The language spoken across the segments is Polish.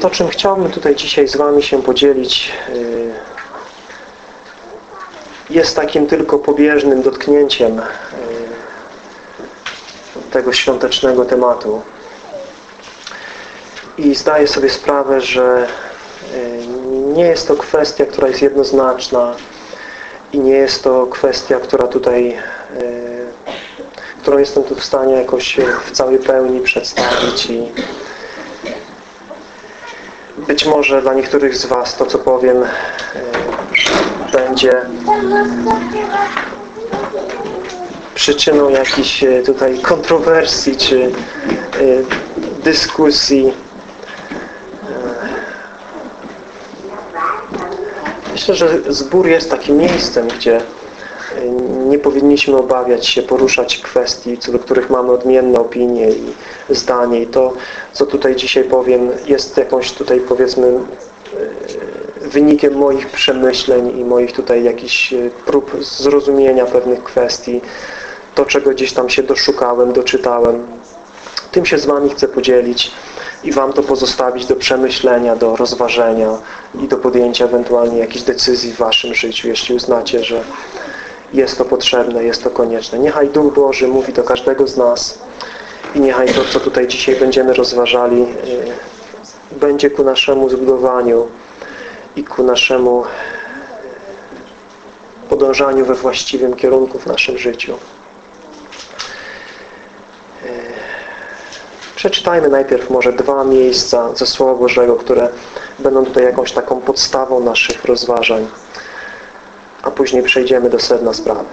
To, czym chciałbym tutaj dzisiaj z Wami się podzielić, y, jest takim tylko pobieżnym dotknięciem y, tego świątecznego tematu. I zdaję sobie sprawę, że y, nie jest to kwestia, która jest jednoznaczna i nie jest to kwestia, która tutaj którą jestem tu w stanie jakoś w całej pełni przedstawić i być może dla niektórych z Was to, co powiem, e, będzie przyczyną jakichś e, tutaj kontrowersji czy e, dyskusji. Myślę, że zbór jest takim miejscem, gdzie nie powinniśmy obawiać się poruszać kwestii, co do których mamy odmienne opinie i zdanie. I to, co tutaj dzisiaj powiem, jest jakąś tutaj powiedzmy e, wynikiem moich przemyśleń i moich tutaj jakichś e, prób zrozumienia pewnych kwestii. To, czego gdzieś tam się doszukałem, doczytałem. Tym się z Wami chcę podzielić i Wam to pozostawić do przemyślenia, do rozważenia i do podjęcia ewentualnie jakichś decyzji w Waszym życiu, jeśli uznacie, że jest to potrzebne, jest to konieczne. Niechaj Duch Boży mówi do każdego z nas i niechaj to, co tutaj dzisiaj będziemy rozważali, y, będzie ku naszemu zbudowaniu i ku naszemu podążaniu we właściwym kierunku w naszym życiu. Y, przeczytajmy najpierw może dwa miejsca ze Słowa Bożego, które będą tutaj jakąś taką podstawą naszych rozważań a później przejdziemy do sedna sprawy.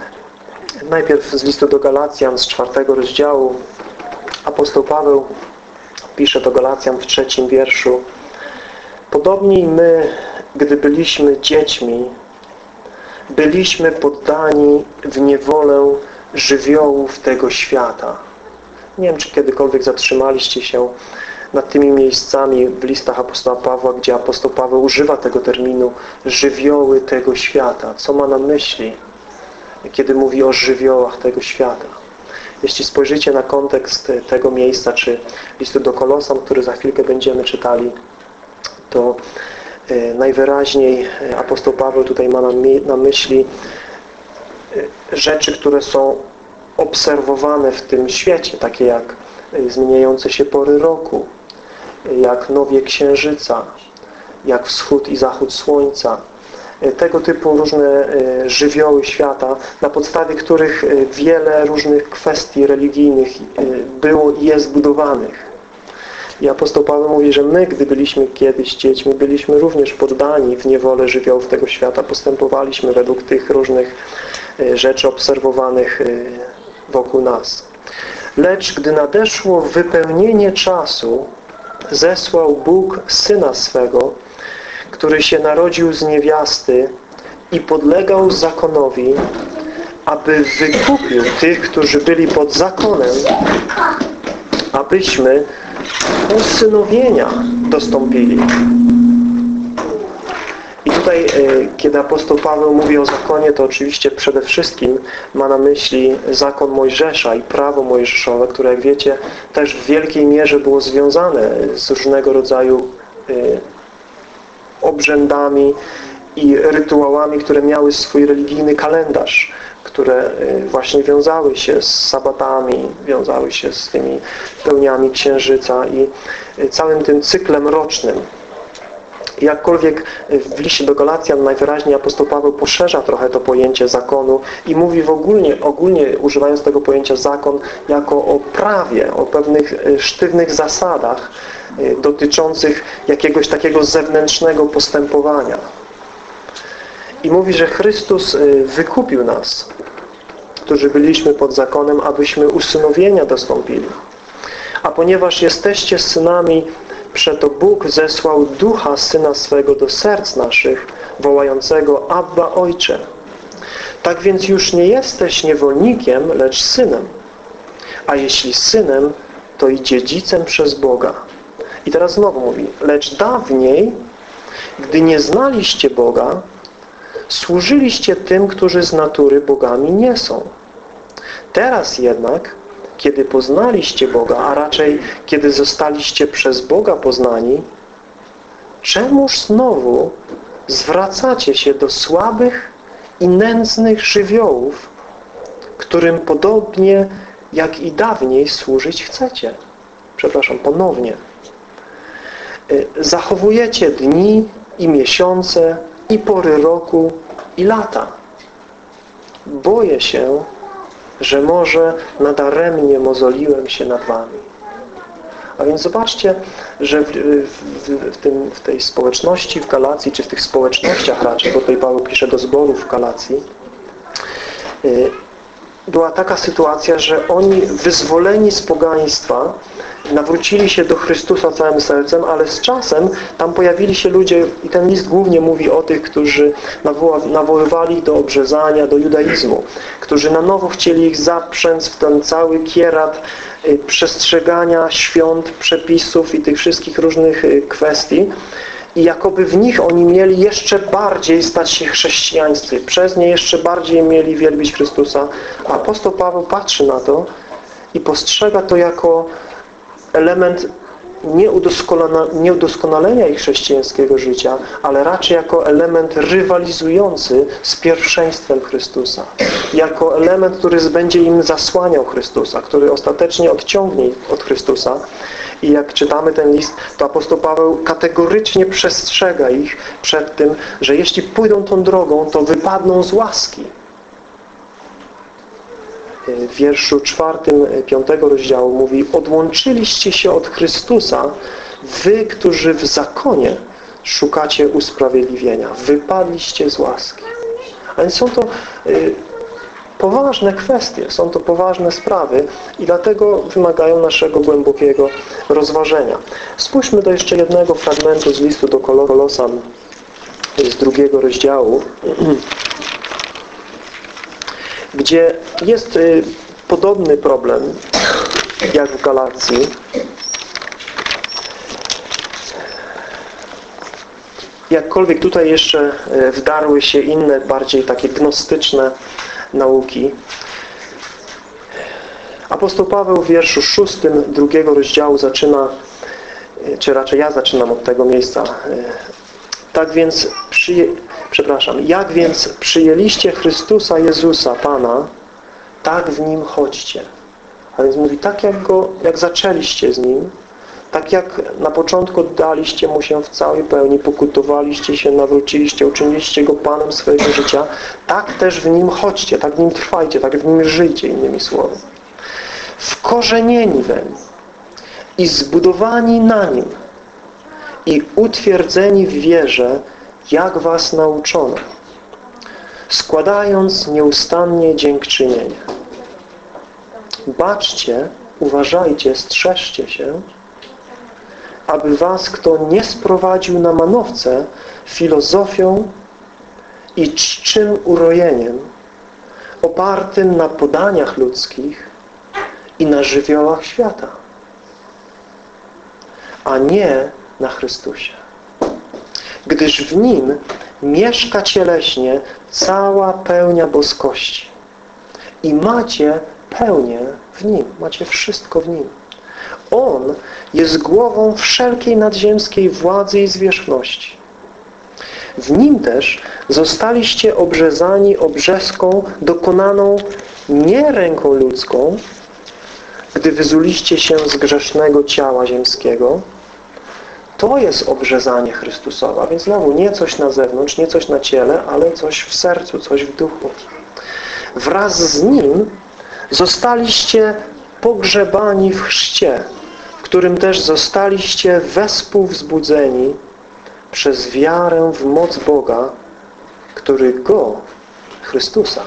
Najpierw z listu do Galacjan z czwartego rozdziału apostoł Paweł pisze do Galacjan w trzecim wierszu Podobnie my, gdy byliśmy dziećmi, byliśmy poddani w niewolę żywiołów tego świata. Nie wiem, czy kiedykolwiek zatrzymaliście się nad tymi miejscami w listach apostoła Pawła, gdzie apostoł Paweł używa tego terminu żywioły tego świata. Co ma na myśli, kiedy mówi o żywiołach tego świata? Jeśli spojrzycie na kontekst tego miejsca, czy listu do Kolosan, który za chwilkę będziemy czytali, to e, najwyraźniej apostoł Paweł tutaj ma na myśli e, rzeczy, które są obserwowane w tym świecie, takie jak e, zmieniające się pory roku, jak nowie księżyca, jak wschód i zachód słońca. E, tego typu różne e, żywioły świata, na podstawie których e, wiele różnych kwestii religijnych było i jest budowanych. I apostoł Paweł mówi, że my, gdy byliśmy kiedyś dziećmi, byliśmy również poddani w niewolę żywiołów tego świata. Postępowaliśmy według tych różnych rzeczy obserwowanych wokół nas. Lecz gdy nadeszło wypełnienie czasu, zesłał Bóg Syna swego, który się narodził z niewiasty i podlegał zakonowi, aby wykupił tych, którzy byli pod zakonem, abyśmy usynowienia dostąpili. Tutaj, e, kiedy apostoł Paweł mówi o zakonie, to oczywiście przede wszystkim ma na myśli zakon Mojżesza i prawo mojżeszowe, które jak wiecie też w wielkiej mierze było związane z różnego rodzaju e, obrzędami i rytuałami, które miały swój religijny kalendarz, które e, właśnie wiązały się z sabatami, wiązały się z tymi pełniami księżyca i całym tym cyklem rocznym, Jakkolwiek w liście do Galacjan najwyraźniej apostoł Paweł poszerza trochę to pojęcie zakonu i mówi w ogólnie, ogólnie używając tego pojęcia zakon jako o prawie, o pewnych sztywnych zasadach dotyczących jakiegoś takiego zewnętrznego postępowania. I mówi, że Chrystus e, wykupił nas, którzy byliśmy pod zakonem, abyśmy usynowienia dostąpili. A ponieważ jesteście synami Przeto Bóg zesłał Ducha Syna swego do serc naszych, wołającego Abba Ojcze. Tak więc już nie jesteś niewolnikiem, lecz synem. A jeśli synem, to i dziedzicem przez Boga. I teraz znowu mówi, lecz dawniej, gdy nie znaliście Boga, służyliście tym, którzy z natury bogami nie są. Teraz jednak kiedy poznaliście Boga, a raczej kiedy zostaliście przez Boga poznani, czemuż znowu zwracacie się do słabych i nędznych żywiołów, którym podobnie jak i dawniej służyć chcecie? Przepraszam, ponownie. Y, zachowujecie dni i miesiące i pory roku i lata. Boję się, że może nadaremnie mozoliłem się nad wami. A więc zobaczcie, że w, w, w, tym, w tej społeczności w Galacji, czy w tych społecznościach raczej, bo tutaj Paweł pisze do zborów w Galacji, y, była taka sytuacja, że oni wyzwoleni z pogaństwa nawrócili się do Chrystusa całym sercem, ale z czasem tam pojawili się ludzie i ten list głównie mówi o tych, którzy nawoływali do obrzezania, do judaizmu, którzy na nowo chcieli ich zaprzęc w ten cały kierat y, przestrzegania świąt, przepisów i tych wszystkich różnych y, kwestii i jakoby w nich oni mieli jeszcze bardziej stać się chrześcijańscy. Przez nie jeszcze bardziej mieli wielbić Chrystusa. Apostoł Paweł patrzy na to i postrzega to jako element nieudoskonalenia ich chrześcijańskiego życia, ale raczej jako element rywalizujący z pierwszeństwem Chrystusa. Jako element, który będzie im zasłaniał Chrystusa, który ostatecznie odciągnie od Chrystusa. I jak czytamy ten list, to apostoł Paweł kategorycznie przestrzega ich przed tym, że jeśli pójdą tą drogą, to wypadną z łaski w wierszu czwartym piątego rozdziału mówi odłączyliście się od Chrystusa wy, którzy w zakonie szukacie usprawiedliwienia. Wypadliście z łaski. A więc są to y, poważne kwestie, są to poważne sprawy i dlatego wymagają naszego głębokiego rozważenia. Spójrzmy do jeszcze jednego fragmentu z listu do Kolosan z drugiego rozdziału gdzie jest y, podobny problem jak w Galacji. Jakkolwiek tutaj jeszcze y, wdarły się inne, bardziej takie gnostyczne nauki. Apostoł Paweł w wierszu szóstym drugiego rozdziału zaczyna, y, czy raczej ja zaczynam od tego miejsca. Tak więc przyje, przepraszam, jak więc przyjęliście Chrystusa Jezusa, Pana, tak w Nim chodźcie. A więc mówi, tak jak Go, jak zaczęliście z Nim, tak jak na początku oddaliście Mu się w całej pełni, pokutowaliście się, nawróciliście, uczyniliście Go Panem swojego życia, tak też w Nim chodźcie, tak w Nim trwajcie, tak w Nim żyjcie, innymi słowy. Wkorzenieni weń i zbudowani na Nim i utwierdzeni w wierze, jak was nauczono, składając nieustannie dziękczynienie. Baczcie, uważajcie, strzeżcie się, aby was kto nie sprowadził na manowce filozofią i czczym urojeniem, opartym na podaniach ludzkich i na żywiołach świata, a nie na Chrystusie gdyż w Nim mieszka cieleśnie cała pełnia boskości. I macie pełnię w Nim. Macie wszystko w Nim. On jest głową wszelkiej nadziemskiej władzy i zwierzchności. W Nim też zostaliście obrzezani obrzeską dokonaną nie ręką ludzką, gdy wyzuliście się z grzesznego ciała ziemskiego, to jest obrzezanie Chrystusowe. A więc znowu nie coś na zewnątrz, nie coś na ciele, ale coś w sercu, coś w duchu. Wraz z Nim zostaliście pogrzebani w chrzcie, w którym też zostaliście wespół wzbudzeni przez wiarę w moc Boga, który Go, Chrystusa,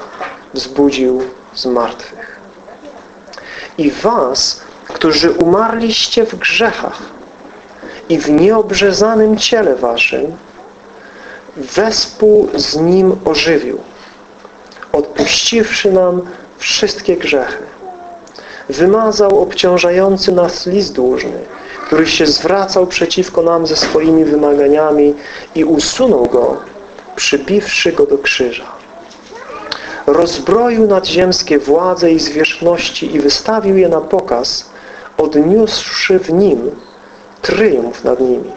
wzbudził z martwych. I was, którzy umarliście w grzechach, i w nieobrzezanym ciele waszym wespół z Nim ożywił, odpuściwszy nam wszystkie grzechy. Wymazał obciążający nas list dłużny, który się zwracał przeciwko nam ze swoimi wymaganiami i usunął go, przybiwszy go do krzyża. Rozbroił nadziemskie władze i zwierzchności i wystawił je na pokaz, odniósłszy w nim tryumf nad nimi.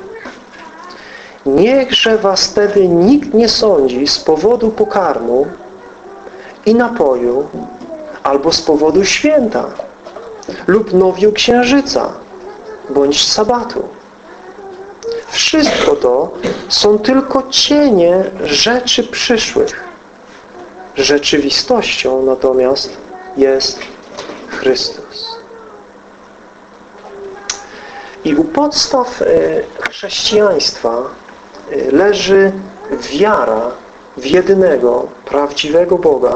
Niechże was wtedy nikt nie sądzi z powodu pokarmu i napoju, albo z powodu święta, lub nowiu księżyca, bądź sabatu. Wszystko to są tylko cienie rzeczy przyszłych. Rzeczywistością natomiast jest Chrystus. I u podstaw e, chrześcijaństwa e, leży wiara w jedynego, prawdziwego Boga,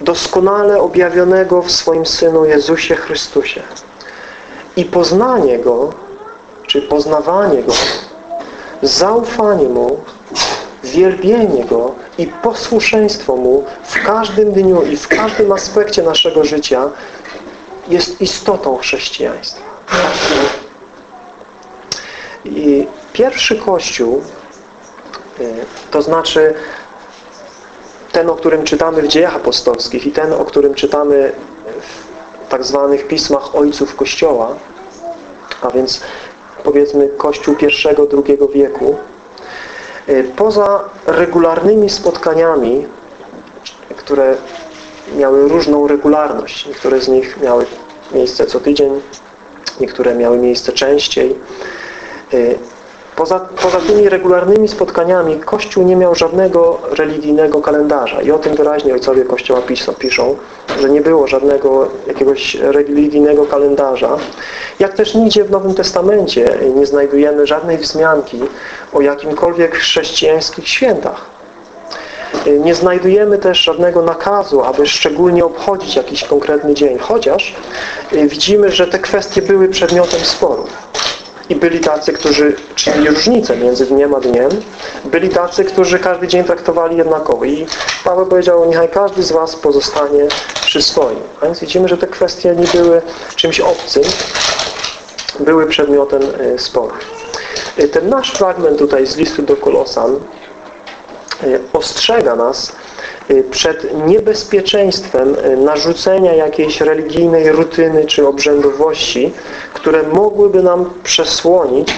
doskonale objawionego w swoim Synu Jezusie Chrystusie. I poznanie Go, czy poznawanie Go, zaufanie Mu, wielbienie Go i posłuszeństwo Mu w każdym dniu i w każdym aspekcie naszego życia jest istotą chrześcijaństwa. I pierwszy Kościół, y, to znaczy ten, o którym czytamy w dziejach apostolskich i ten, o którym czytamy w tak zwanych pismach ojców Kościoła, a więc powiedzmy Kościół pierwszego, drugiego wieku, y, poza regularnymi spotkaniami, które miały różną regularność, niektóre z nich miały miejsce co tydzień, niektóre miały miejsce częściej, Poza, poza tymi regularnymi spotkaniami Kościół nie miał żadnego religijnego kalendarza i o tym wyraźnie ojcowie Kościoła piszą, że nie było żadnego jakiegoś religijnego kalendarza. Jak też nigdzie w Nowym Testamencie nie znajdujemy żadnej wzmianki o jakimkolwiek chrześcijańskich świętach. Nie znajdujemy też żadnego nakazu, aby szczególnie obchodzić jakiś konkretny dzień, chociaż widzimy, że te kwestie były przedmiotem sporów. I byli tacy, którzy czynili różnicę między dniem a dniem. Byli tacy, którzy każdy dzień traktowali jednakowo. I Paweł powiedział, niechaj każdy z Was pozostanie przy swoim. A więc widzimy, że te kwestie nie były czymś obcym, były przedmiotem e, sporu. E, ten nasz fragment tutaj z listu do Kolosan e, ostrzega nas przed niebezpieczeństwem y, narzucenia jakiejś religijnej rutyny czy obrzędowości, które mogłyby nam przesłonić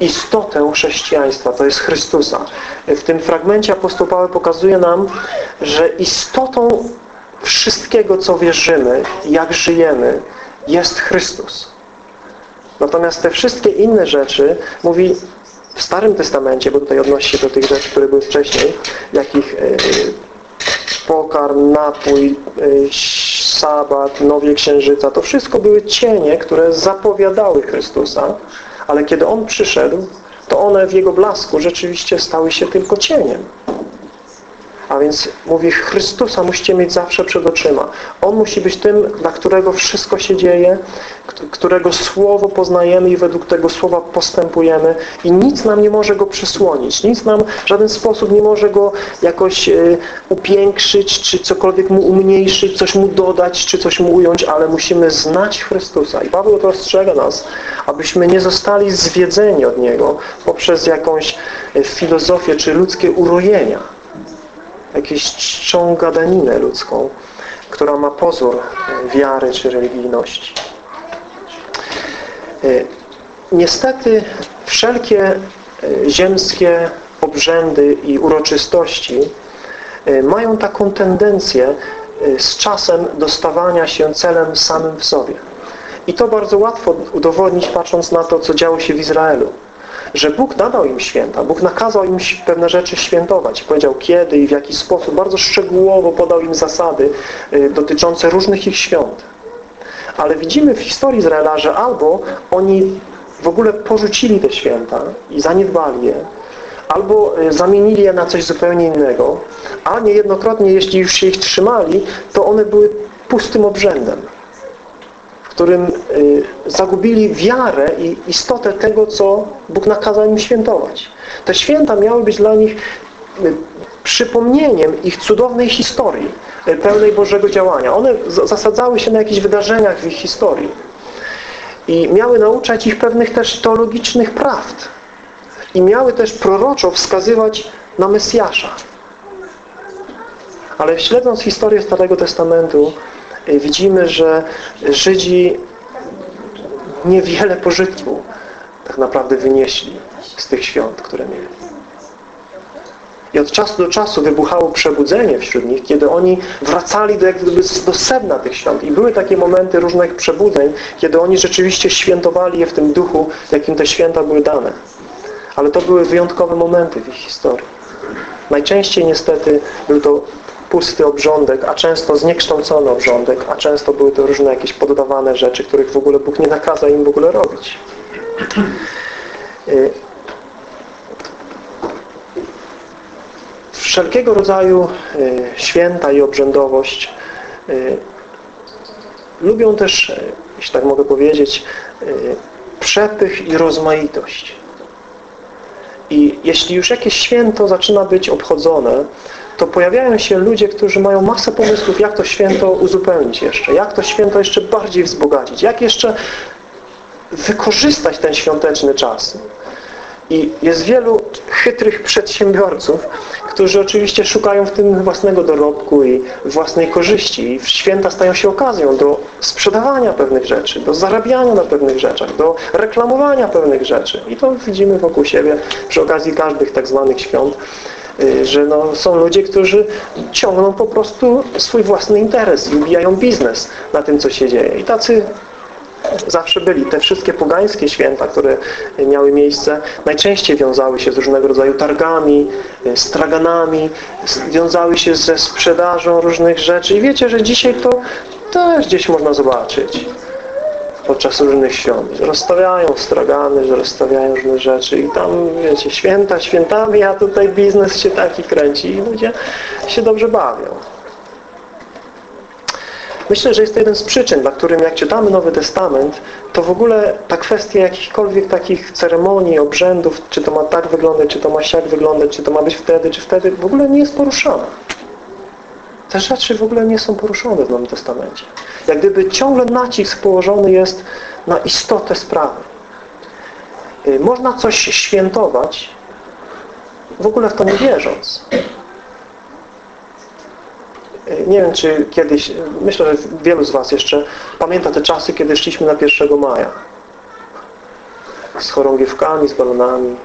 istotę chrześcijaństwa, to jest Chrystusa. Y, w tym fragmencie apostoł Paweł pokazuje nam, że istotą wszystkiego, co wierzymy, jak żyjemy, jest Chrystus. Natomiast te wszystkie inne rzeczy, mówi w Starym Testamencie, bo tutaj odnosi się do tych rzeczy, które były wcześniej, jakich pokarm, napój, y, sabat, nowie księżyca, to wszystko były cienie, które zapowiadały Chrystusa, ale kiedy On przyszedł, to one w Jego blasku rzeczywiście stały się tylko cieniem. A więc mówi, Chrystusa musicie mieć zawsze przed oczyma. On musi być tym, dla którego wszystko się dzieje, którego Słowo poznajemy i według tego Słowa postępujemy i nic nam nie może Go przysłonić. Nic nam w żaden sposób nie może Go jakoś y, upiększyć, czy cokolwiek Mu umniejszyć, coś Mu dodać, czy coś Mu ująć, ale musimy znać Chrystusa. I Paweł to ostrzega nas, abyśmy nie zostali zwiedzeni od Niego poprzez jakąś y, filozofię, czy ludzkie urojenia jakąś czczą gadaninę ludzką, która ma pozór wiary czy religijności. E, niestety wszelkie e, ziemskie obrzędy i uroczystości e, mają taką tendencję z czasem dostawania się celem samym w sobie. I to bardzo łatwo udowodnić patrząc na to, co działo się w Izraelu że Bóg nadał im święta, Bóg nakazał im pewne rzeczy świętować. Powiedział kiedy i w jaki sposób. Bardzo szczegółowo podał im zasady y, dotyczące różnych ich świąt. Ale widzimy w historii Izraela, że albo oni w ogóle porzucili te święta i zaniedbali je, albo y, zamienili je na coś zupełnie innego, a niejednokrotnie, jeśli już się ich trzymali, to one były pustym obrzędem którym y, zagubili wiarę i istotę tego, co Bóg nakazał im świętować. Te święta miały być dla nich y, przypomnieniem ich cudownej historii, y, pełnej Bożego działania. One zasadzały się na jakichś wydarzeniach w ich historii i miały nauczać ich pewnych też teologicznych prawd i miały też proroczo wskazywać na Mesjasza. Ale śledząc historię Starego Testamentu widzimy, że Żydzi niewiele pożytku tak naprawdę wynieśli z tych świąt, które mieli. I od czasu do czasu wybuchało przebudzenie wśród nich, kiedy oni wracali do, jak gdyby do sedna tych świąt. I były takie momenty różnych przebudzeń, kiedy oni rzeczywiście świętowali je w tym duchu, jakim te święta były dane. Ale to były wyjątkowe momenty w ich historii. Najczęściej niestety był to pusty obrządek, a często zniekształcony obrządek, a często były to różne jakieś poddawane rzeczy, których w ogóle Bóg nie nakazał im w ogóle robić. Y, wszelkiego rodzaju y, święta i obrzędowość y, lubią też, jeśli tak mogę powiedzieć, przepych i rozmaitość. I jeśli już jakieś święto zaczyna być obchodzone, to pojawiają się ludzie, którzy mają masę pomysłów, jak to święto uzupełnić jeszcze, jak to święto jeszcze bardziej wzbogacić, jak jeszcze wykorzystać ten świąteczny czas. I jest wielu chytrych przedsiębiorców, którzy oczywiście szukają w tym własnego dorobku i własnej korzyści. I święta stają się okazją do sprzedawania pewnych rzeczy, do zarabiania na pewnych rzeczach, do reklamowania pewnych rzeczy. I to widzimy wokół siebie przy okazji każdych tak zwanych świąt, że no, są ludzie, którzy ciągną po prostu swój własny interes i ubijają biznes na tym, co się dzieje. I tacy zawsze byli. Te wszystkie pogańskie święta, które miały miejsce, najczęściej wiązały się z różnego rodzaju targami, straganami, wiązały się ze sprzedażą różnych rzeczy. I wiecie, że dzisiaj to też gdzieś można zobaczyć podczas różnych świąt, że rozstawiają stragany, że rozstawiają różne rzeczy i tam, wiecie, święta świętami, a tutaj biznes się taki kręci i ludzie się dobrze bawią. Myślę, że jest to jeden z przyczyn, dla którym jak czytamy Nowy Testament, to w ogóle ta kwestia jakichkolwiek takich ceremonii, obrzędów, czy to ma tak wyglądać, czy to ma siak wyglądać, czy to ma być wtedy, czy wtedy, w ogóle nie jest poruszana. Te rzeczy w ogóle nie są poruszone w Nowym Testamencie. Jak gdyby ciągle nacisk położony jest na istotę sprawy. Y, można coś świętować, w ogóle w to nie wierząc. Nie wiem, czy kiedyś, myślę, że wielu z Was jeszcze pamięta te czasy, kiedy szliśmy na 1 maja. Z chorągiewkami, z balonami.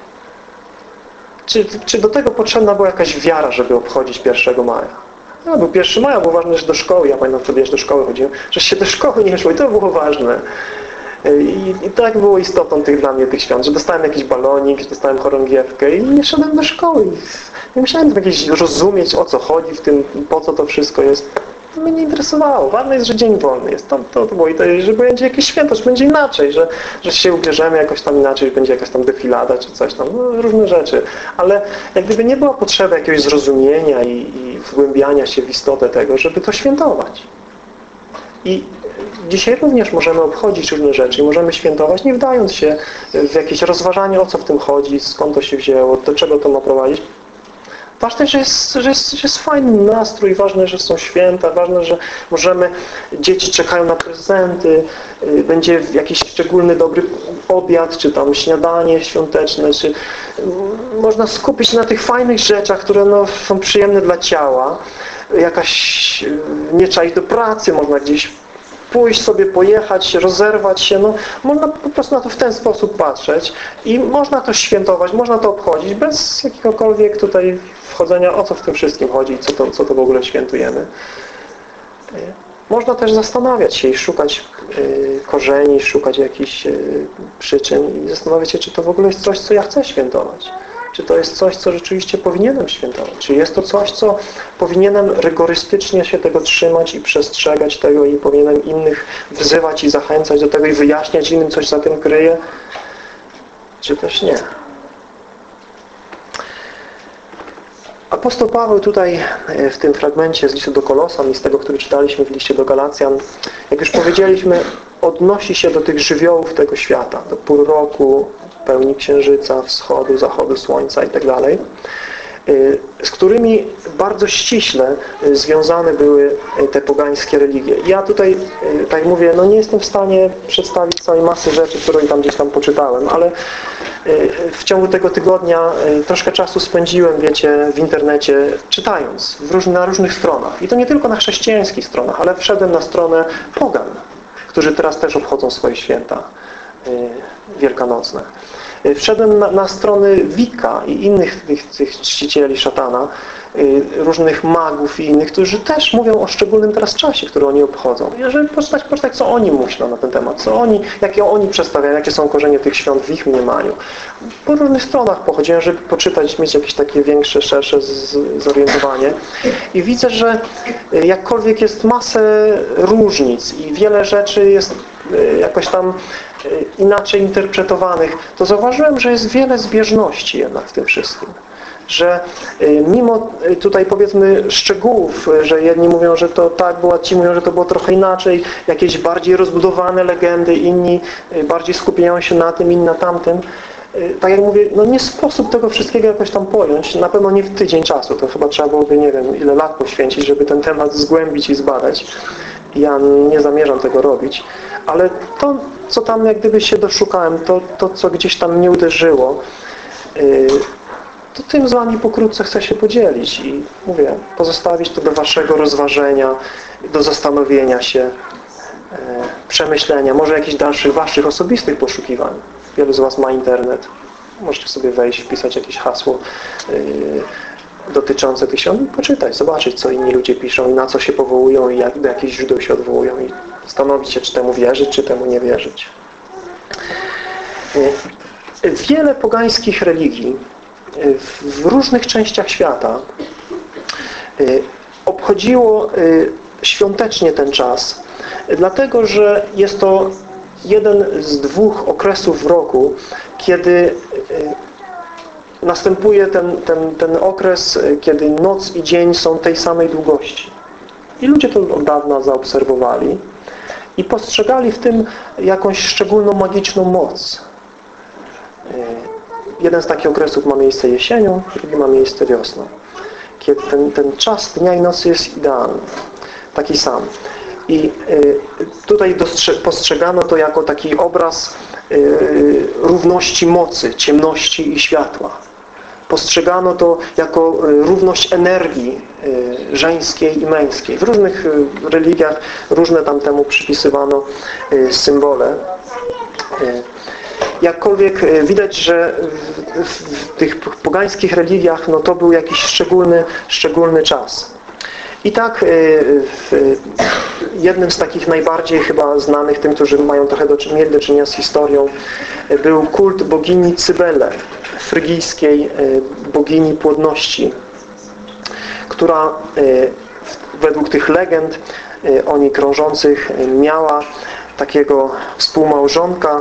Czy, czy do tego potrzebna była jakaś wiara, żeby obchodzić 1 maja? No, był 1 maja, było ważne, że do szkoły, ja pamiętam wtedy, że do szkoły chodziłem, że się do szkoły nie szło i to było ważne. I, I tak było istotą tych dla mnie tych świąt, że dostałem jakiś balonik, że dostałem chorągiewkę i nie szedłem do szkoły. Nie musiałem jakieś rozumieć, o co chodzi w tym, po co to wszystko jest. To mnie nie interesowało. Ważne jest, że dzień wolny jest. To, to, to było i to, że będzie jakieś święto, że będzie inaczej, że, że się ubierzemy jakoś tam inaczej, że będzie jakaś tam defilada czy coś tam, no, różne rzeczy. Ale jak gdyby nie było potrzeby jakiegoś zrozumienia i, i wgłębiania się w istotę tego, żeby to świętować. I dzisiaj również możemy obchodzić różne rzeczy możemy świętować, nie wdając się w jakieś rozważanie, o co w tym chodzi, skąd to się wzięło, do czego to ma prowadzić. Ważne, że jest, że, jest, że jest fajny nastrój, ważne, że są święta, ważne, że możemy, dzieci czekają na prezenty, y, będzie jakiś szczególny dobry obiad, czy tam śniadanie świąteczne, czy można skupić się na tych fajnych rzeczach, które no, są przyjemne dla ciała, jakaś nie trzeba do pracy, można gdzieś pójść sobie, pojechać, rozerwać się. No, można po prostu na to w ten sposób patrzeć i można to świętować, można to obchodzić bez jakiegokolwiek tutaj wchodzenia, o co w tym wszystkim chodzi, co to, co to w ogóle świętujemy. Można też zastanawiać się i szukać y, korzeni, szukać jakichś y, przyczyn i zastanawiać się, czy to w ogóle jest coś, co ja chcę świętować. Czy to jest coś, co rzeczywiście powinienem świętować? Czy jest to coś, co powinienem rygorystycznie się tego trzymać i przestrzegać tego i powinienem innych wzywać i zachęcać do tego i wyjaśniać innym coś za tym kryje? Czy też nie? Apostoł Paweł tutaj e, w tym fragmencie z listu do Kolosan i z tego, który czytaliśmy w liście do Galacjan, jak już powiedzieliśmy, odnosi się do tych żywiołów tego świata, do pół roku, pełni księżyca, wschodu, zachodu słońca itd., tak z którymi bardzo ściśle y, związane były y, te pogańskie religie. Ja tutaj, tak mówię, no nie jestem w stanie przedstawić całej masy rzeczy, które tam gdzieś tam poczytałem, ale w ciągu tego tygodnia troszkę czasu spędziłem, wiecie, w internecie czytając róż na różnych stronach. I to nie tylko na chrześcijańskich stronach, ale wszedłem na stronę pogan, którzy teraz też obchodzą swoje święta wielkanocne. Y, wszedłem na, na strony Wika i innych tych, tych czcicieli szatana, y, różnych magów i innych, którzy też mówią o szczególnym teraz czasie, który oni obchodzą. Jeżeli poczytać, poczytać, co oni myślą na ten temat, co oni, jakie oni przedstawiają, jakie są korzenie tych świąt w ich mniemaniu. Po różnych stronach pochodziłem, żeby poczytać, mieć jakieś takie większe, szersze zorientowanie. I widzę, że y, jakkolwiek jest masę różnic i wiele rzeczy jest jakoś tam inaczej interpretowanych, to zauważyłem, że jest wiele zbieżności jednak w tym wszystkim. Że y, mimo y, tutaj powiedzmy szczegółów, że jedni mówią, że to tak było, ci mówią, że to było trochę inaczej, jakieś bardziej rozbudowane legendy, inni bardziej skupiają się na tym, inni na tamtym, tak jak mówię, no nie sposób tego wszystkiego jakoś tam pojąć, na pewno nie w tydzień czasu, to chyba trzeba byłoby, nie wiem, ile lat poświęcić, żeby ten temat zgłębić i zbadać. Ja nie zamierzam tego robić, ale to, co tam jak gdyby się doszukałem, to, to co gdzieś tam nie uderzyło, yy, to tym z Wami pokrótce chcę się podzielić i mówię, pozostawić to do Waszego rozważenia, do zastanowienia się, yy, przemyślenia, może jakichś dalszych Waszych osobistych poszukiwań. Wielu z Was ma internet. Możecie sobie wejść, wpisać jakieś hasło yy, dotyczące tych i poczytać, zobaczyć, co inni ludzie piszą i na co się powołują i jak, do jakich źródeł się odwołują i zastanowić się, czy temu wierzyć, czy temu nie wierzyć. Wiele pogańskich religii e, w różnych częściach świata e, obchodziło świątecznie ten czas, dlatego że jest to jeden z dwóch okresów w roku, kiedy następuje ten, ten, ten okres, kiedy noc i dzień są tej samej długości. I ludzie to od dawna zaobserwowali i postrzegali w tym jakąś szczególną magiczną moc. E, jeden z takich okresów ma miejsce jesienią, drugi ma miejsce wiosną. Kiedy ten, ten czas dnia i nocy jest idealny. Taki sam. I e, tutaj postrzegano to jako taki obraz e, równości mocy, ciemności i światła postrzegano to jako e, równość energii e, żeńskiej i męskiej. W różnych e, religiach różne tam temu przypisywano symbole. Jakkolwiek widać, że w tych pogańskich religiach no to był jakiś szczególny, szczególny czas. I tak w jednym z takich najbardziej chyba znanych tym, którzy mają trochę do, do czynienia z historią, był kult bogini Cybele, frygijskiej e, bogini płodności, która e, według tych legend o niej krążących miała takiego współmałżonka,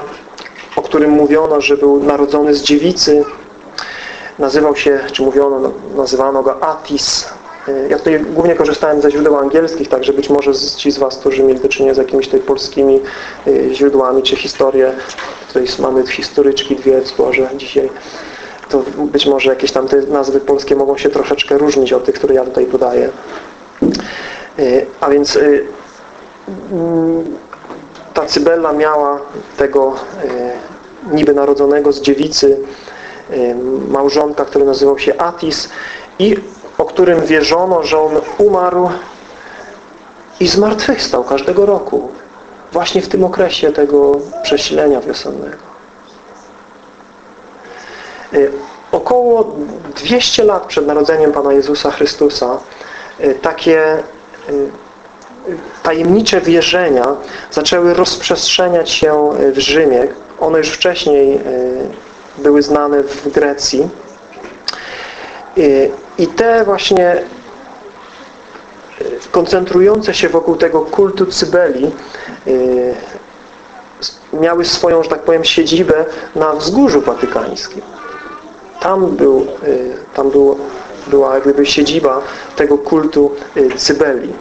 o którym mówiono, że był narodzony z dziewicy. Nazywał się, czy mówiono, nazywano go Atis. Ja tutaj głównie korzystałem ze źródeł angielskich, także być może ci z Was, którzy mieli do czynienia z jakimiś tutaj polskimi źródłami, czy historię, tutaj mamy historyczki dwie, złożę dzisiaj to być może jakieś tam te nazwy polskie mogą się troszeczkę różnić od tych, które ja tutaj podaję. Y, a więc y, mm, ta Cybella miała tego y, niby narodzonego z dziewicy małżonka, który nazywał się Atis i o którym wierzono, że on umarł i zmartwychwstał każdego roku. Właśnie w tym okresie tego przesilenia wiosennego. Y, około 200 lat przed narodzeniem Pana Jezusa Chrystusa y, takie y, tajemnicze wierzenia zaczęły rozprzestrzeniać się w Rzymie. One już wcześniej były znane w Grecji. I te właśnie koncentrujące się wokół tego kultu Cybeli miały swoją, że tak powiem, siedzibę na wzgórzu watykańskim. Tam, był, y, tam było, była jak gdyby siedziba tego kultu Cybeli.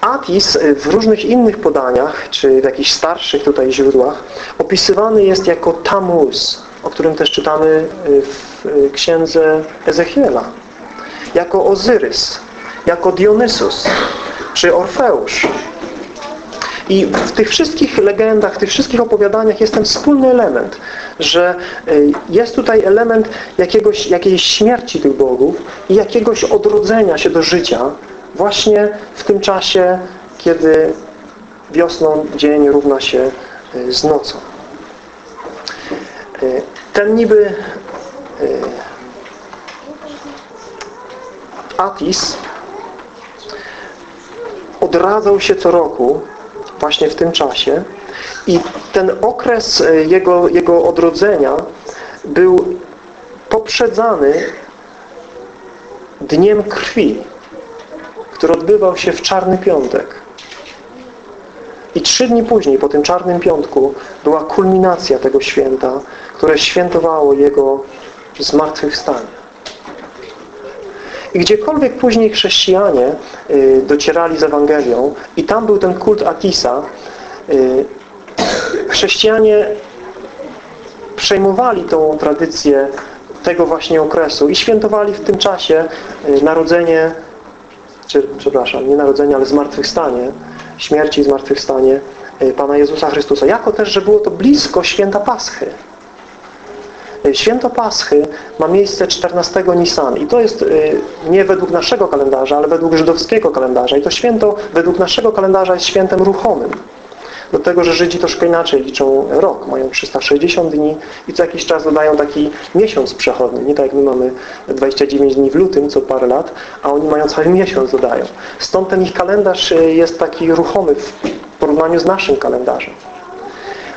Atis w różnych innych podaniach, czy w jakichś starszych tutaj źródłach, opisywany jest jako Tamuz, o którym też czytamy w księdze Ezechiela, jako Ozyrys, jako Dionysus, czy Orfeusz. I w tych wszystkich legendach, w tych wszystkich opowiadaniach jest ten wspólny element, że y, jest tutaj element jakiegoś, jakiejś śmierci tych bogów i jakiegoś odrodzenia się do życia właśnie w tym czasie, kiedy wiosną dzień równa się y, z nocą. Y, ten niby Atis odradzał się co roku właśnie w tym czasie i ten okres jego, jego odrodzenia był poprzedzany dniem krwi, który odbywał się w Czarny Piątek. I trzy dni później, po tym Czarnym Piątku, była kulminacja tego święta, które świętowało Jego zmartwychwstanie. I gdziekolwiek później chrześcijanie y, docierali z Ewangelią i tam był ten kult Atisa, y, chrześcijanie przejmowali tą tradycję tego właśnie okresu i świętowali w tym czasie y, narodzenie, czy, przepraszam, nie narodzenie, ale zmartwychwstanie, śmierci i zmartwychwstanie Pana Jezusa Chrystusa. Jako też, że było to blisko święta Paschy. Y, święto Paschy ma miejsce 14 Nisan i to jest nie według naszego kalendarza, ale według żydowskiego kalendarza i to święto według naszego kalendarza jest świętem ruchomym do tego, że Żydzi troszkę inaczej liczą rok. Mają 360 dni i co jakiś czas dodają taki miesiąc przechodni. Nie tak jak my mamy 29 dni w lutym co parę lat, a oni mają cały miesiąc dodają. Stąd ten ich kalendarz e, jest taki ruchomy w porównaniu z naszym kalendarzem.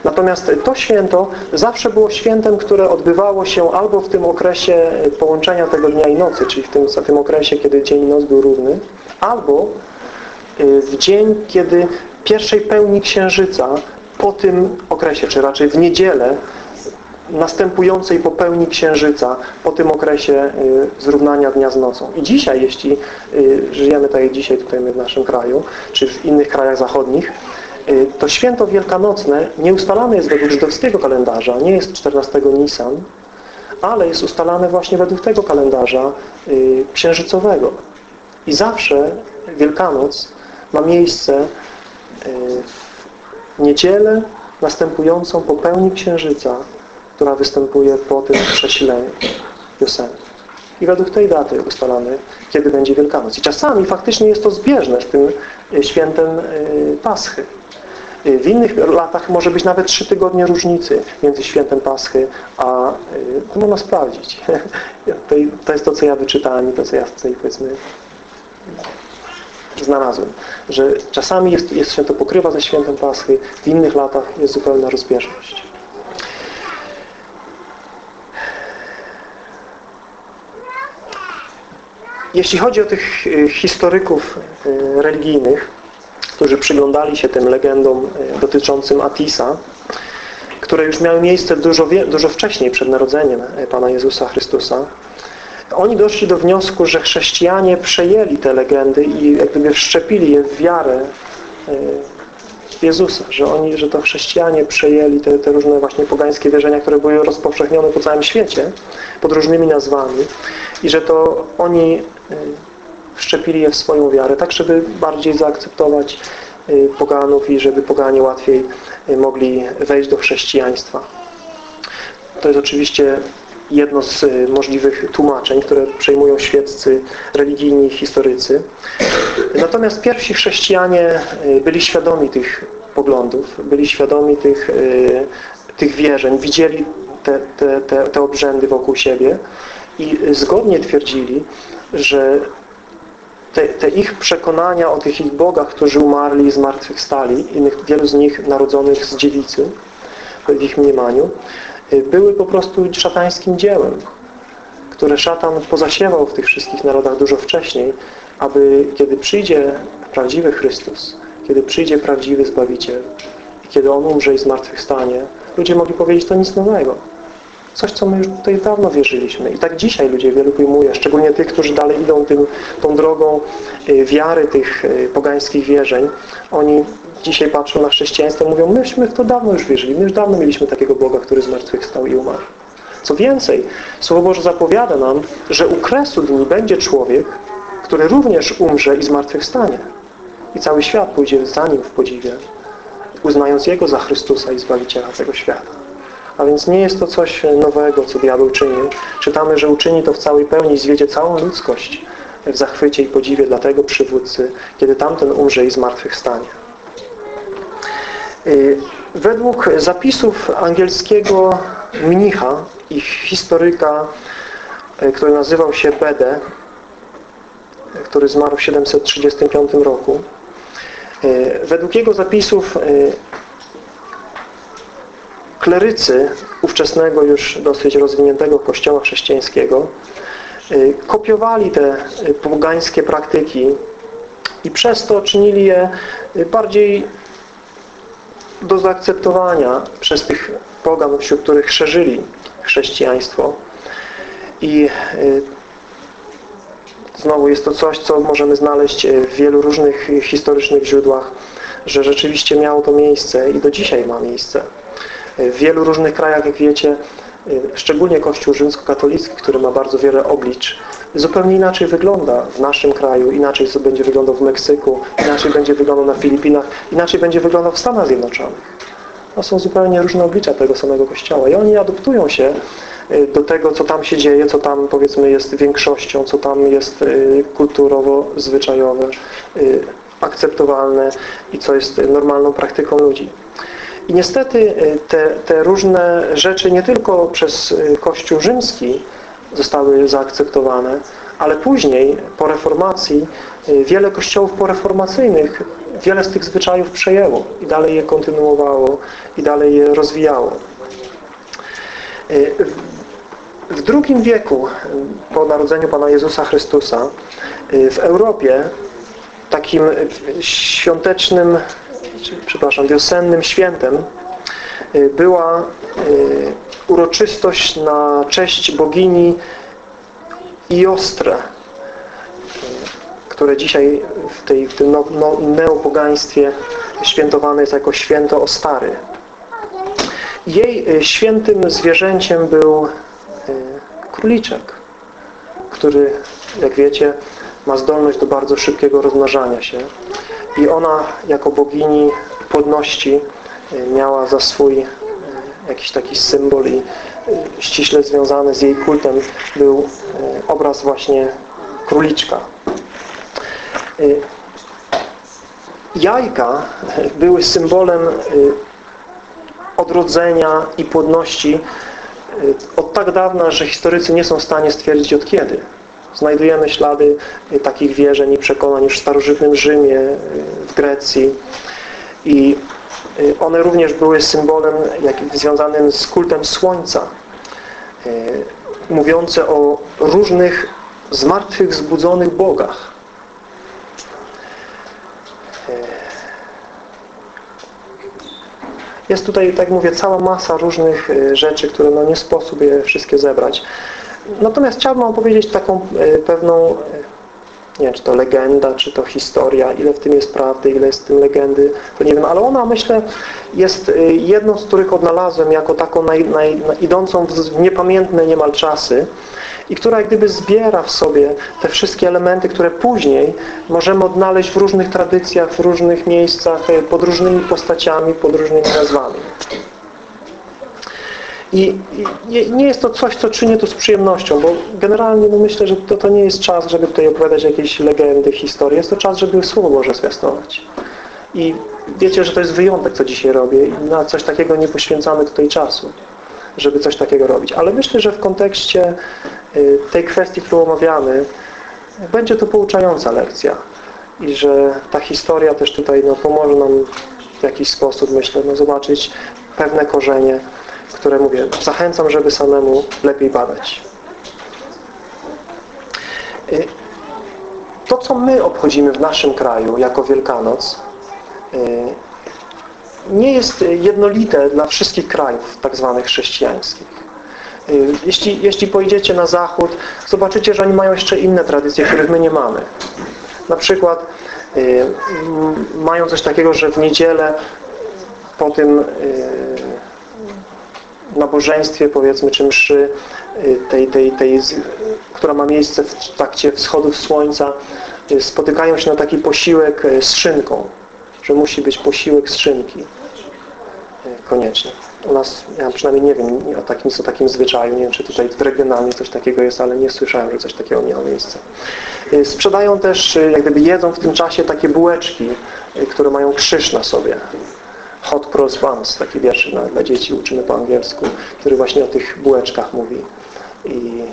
Natomiast to święto zawsze było świętem, które odbywało się albo w tym okresie połączenia tego dnia i nocy, czyli w tym, w tym okresie, kiedy dzień i noc był równy, albo e, w dzień, kiedy pierwszej pełni księżyca po tym okresie, czy raczej w niedzielę następującej po pełni księżyca, po tym okresie y, zrównania dnia z nocą. I dzisiaj, jeśli y, żyjemy tak jak dzisiaj tutaj my w naszym kraju, czy w innych krajach zachodnich, y, to święto wielkanocne nie ustalane jest według żydowskiego kalendarza, nie jest 14 Nisan, ale jest ustalane właśnie według tego kalendarza księżycowego. I zawsze Wielkanoc ma miejsce w niedzielę następującą po pełni księżyca, która występuje po tym przesileniu wiosennym. I według tej daty ustalamy, kiedy będzie Wielkanoc. I czasami faktycznie jest to zbieżne z tym świętem Paschy. E, w innych latach może być nawet trzy tygodnie różnicy między świętem Paschy, a to można sprawdzić. To jest to, co ja wyczytałem i to, co ja tutaj powiedzmy znalazłem, że czasami jest, jest się to pokrywa ze świętem Paschy, w innych latach jest zupełna rozbieżność. Jeśli chodzi o tych y, historyków y, religijnych, którzy przyglądali się tym legendom y, dotyczącym Atisa, które już miały miejsce dużo, dużo wcześniej przed narodzeniem Pana Jezusa Chrystusa, oni doszli do wniosku, że chrześcijanie przejęli te legendy i jak gdyby wszczepili je w wiarę e, Jezusa, że oni, że to chrześcijanie przejęli te, te różne właśnie pogańskie wierzenia, które były rozpowszechnione po całym świecie pod różnymi nazwami i że to oni e, wszczepili je w swoją wiarę, tak żeby bardziej zaakceptować e, poganów i żeby poganie łatwiej mogli wejść do chrześcijaństwa. To jest oczywiście jedno z y, możliwych tłumaczeń, które przejmują świeccy religijni historycy. Natomiast pierwsi chrześcijanie y, byli świadomi tych poglądów, byli świadomi tych, y, tych wierzeń, widzieli te, te, te, te obrzędy wokół siebie i zgodnie twierdzili, że te, te, ich przekonania o tych ich bogach, którzy umarli i zmartwychwstali, innych, wielu z nich narodzonych z dziewicy, w ich mniemaniu, były po prostu szatańskim dziełem, które szatan pozasiewał w tych wszystkich narodach dużo wcześniej, aby kiedy przyjdzie prawdziwy Chrystus, kiedy przyjdzie prawdziwy Zbawiciel i kiedy On umrze i zmartwychwstanie, ludzie mogli powiedzieć, to nic nowego. Coś, co my już tutaj dawno wierzyliśmy. I tak dzisiaj ludzie wielu pojmuje, szczególnie tych, którzy dalej idą tym, tą drogą y, wiary tych y, pogańskich wierzeń. Oni dzisiaj patrzą na chrześcijaństwo i mówią, myśmy to dawno już wierzyli, my już dawno mieliśmy takiego Boga, który zmartwychwstał i umarł. Co więcej, Słowo Boże zapowiada nam, że u kresu dni będzie człowiek, który również umrze i zmartwychwstanie. I cały świat pójdzie za nim w podziwie, uznając Jego za Chrystusa i Zbawiciela tego świata. A więc nie jest to coś nowego, co diabeł czynił. Czytamy, że uczyni to w całej pełni i zwiedzie całą ludzkość w zachwycie i podziwie dla tego przywódcy, kiedy tamten umrze i zmartwychwstanie. Według zapisów angielskiego mnicha i historyka, który nazywał się Bede, który zmarł w 735 roku, według jego zapisów klerycy ówczesnego już dosyć rozwiniętego kościoła chrześcijańskiego kopiowali te pogańskie praktyki i przez to czynili je bardziej do zaakceptowania przez tych pogan, wśród których szerzyli chrześcijaństwo. I znowu jest to coś, co możemy znaleźć w wielu różnych historycznych źródłach, że rzeczywiście miało to miejsce i do dzisiaj ma miejsce. W wielu różnych krajach, jak wiecie, szczególnie Kościół rzymskokatolicki, który ma bardzo wiele oblicz, zupełnie inaczej wygląda w naszym kraju, inaczej będzie wyglądał w Meksyku, inaczej będzie wyglądał na Filipinach, inaczej będzie wyglądał w Stanach Zjednoczonych. To są zupełnie różne oblicza tego samego Kościoła i oni adoptują się y, do tego, co tam się dzieje, co tam powiedzmy jest większością, co tam jest y, kulturowo, zwyczajowe, y, akceptowalne i co jest normalną praktyką ludzi. I niestety te, te różne rzeczy nie tylko przez Kościół rzymski zostały zaakceptowane, ale później, po reformacji, wiele kościołów poreformacyjnych wiele z tych zwyczajów przejęło i dalej je kontynuowało i dalej je rozwijało. W drugim wieku, po narodzeniu Pana Jezusa Chrystusa, w Europie takim świątecznym, przepraszam, wiosennym świętem była uroczystość na cześć bogini Iostre, które dzisiaj w, tej, w tym no, no, neopogaństwie świętowane jest jako święto Ostary. Jej świętym zwierzęciem był króliczek, który, jak wiecie, ma zdolność do bardzo szybkiego rozmnażania się. I ona jako bogini płodności miała za swój jakiś taki symbol i ściśle związany z jej kultem był obraz właśnie króliczka. Jajka były symbolem odrodzenia i płodności od tak dawna, że historycy nie są w stanie stwierdzić od kiedy. Znajdujemy ślady takich wierzeń i przekonań już w starożytnym Rzymie, w Grecji i one również były symbolem związanym z kultem słońca, mówiące o różnych zmartwych, zbudzonych bogach. Jest tutaj, tak mówię, cała masa różnych y, rzeczy, które no nie sposób je wszystkie zebrać. Natomiast chciałbym opowiedzieć taką y, pewną, y, nie wiem, czy to legenda, czy to historia, ile w tym jest prawdy, ile jest w tym legendy, to nie wiem, ale ona, myślę, jest jedną z których odnalazłem jako taką naj, naj, idącą w niepamiętne niemal czasy, i która jak gdyby zbiera w sobie te wszystkie elementy, które później możemy odnaleźć w różnych tradycjach, w różnych miejscach, e, pod różnymi postaciami, pod różnymi nazwami. I nie jest to coś, co czynię tu z przyjemnością, bo generalnie no myślę, że to, to nie jest czas, żeby tutaj opowiadać jakieś legendy, historie. Jest to czas, żeby Słowo Boże zwiastować. I wiecie, że to jest wyjątek, co dzisiaj robię i na coś takiego nie poświęcamy tutaj czasu żeby coś takiego robić. Ale myślę, że w kontekście y, tej kwestii, którą omawiamy, będzie to pouczająca lekcja i że ta historia też tutaj no, pomoże nam w jakiś sposób, myślę, no, zobaczyć pewne korzenie, które mówię, zachęcam, żeby samemu lepiej badać. Y, to, co my obchodzimy w naszym kraju jako Wielkanoc, y, nie jest jednolite dla wszystkich krajów tak zwanych chrześcijańskich. Y, jeśli, jeśli pojedziecie na zachód, zobaczycie, że oni mają jeszcze inne tradycje, których my nie mamy. Na przykład mają coś takiego, że w niedzielę po tym nabożeństwie, powiedzmy, czy mszy, y, tej, tej, tej, która ma miejsce w trakcie wschodów słońca, y, spotykają się na taki posiłek y, z szynką że musi być posiłek z szynki. Koniecznie. U nas, ja przynajmniej nie wiem o takim, o takim zwyczaju, nie wiem czy tutaj regionalnie coś takiego jest, ale nie słyszałem, że coś takiego miało miejsce. Sprzedają też, jak gdyby jedzą w tym czasie takie bułeczki, które mają krzyż na sobie. Hot Cross Buns, taki wiersz dla, dla dzieci uczymy po angielsku, który właśnie o tych bułeczkach mówi. I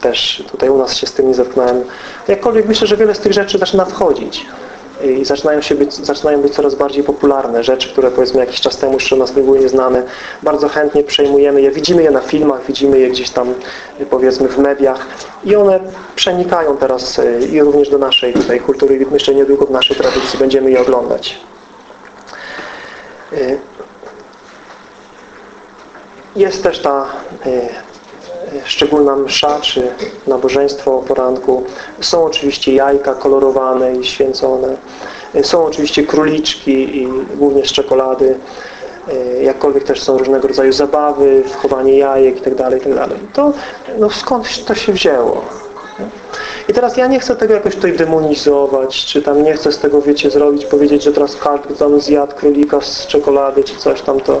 też tutaj u nas się z tym nie zetknąłem. Jakkolwiek myślę, że wiele z tych rzeczy zaczyna wchodzić i zaczynają, się być, zaczynają być coraz bardziej popularne. Rzeczy, które powiedzmy jakiś czas temu jeszcze nas były nieznane. Bardzo chętnie przejmujemy je, widzimy je na filmach, widzimy je gdzieś tam powiedzmy w mediach i one przenikają teraz y, i również do naszej tutaj kultury myślę niedługo w naszej tradycji będziemy je oglądać. Y, jest też ta y, szczególna msza czy nabożeństwo o poranku. Są oczywiście jajka kolorowane i święcone. Są oczywiście króliczki i głównie z czekolady. Jakkolwiek też są różnego rodzaju zabawy, wchowanie jajek itd. itd. To no skąd to się wzięło? I teraz ja nie chcę tego jakoś tutaj demonizować, czy tam nie chcę z tego, wiecie, zrobić, powiedzieć, że teraz każdy tam zjadł królika z czekolady, czy coś tam, to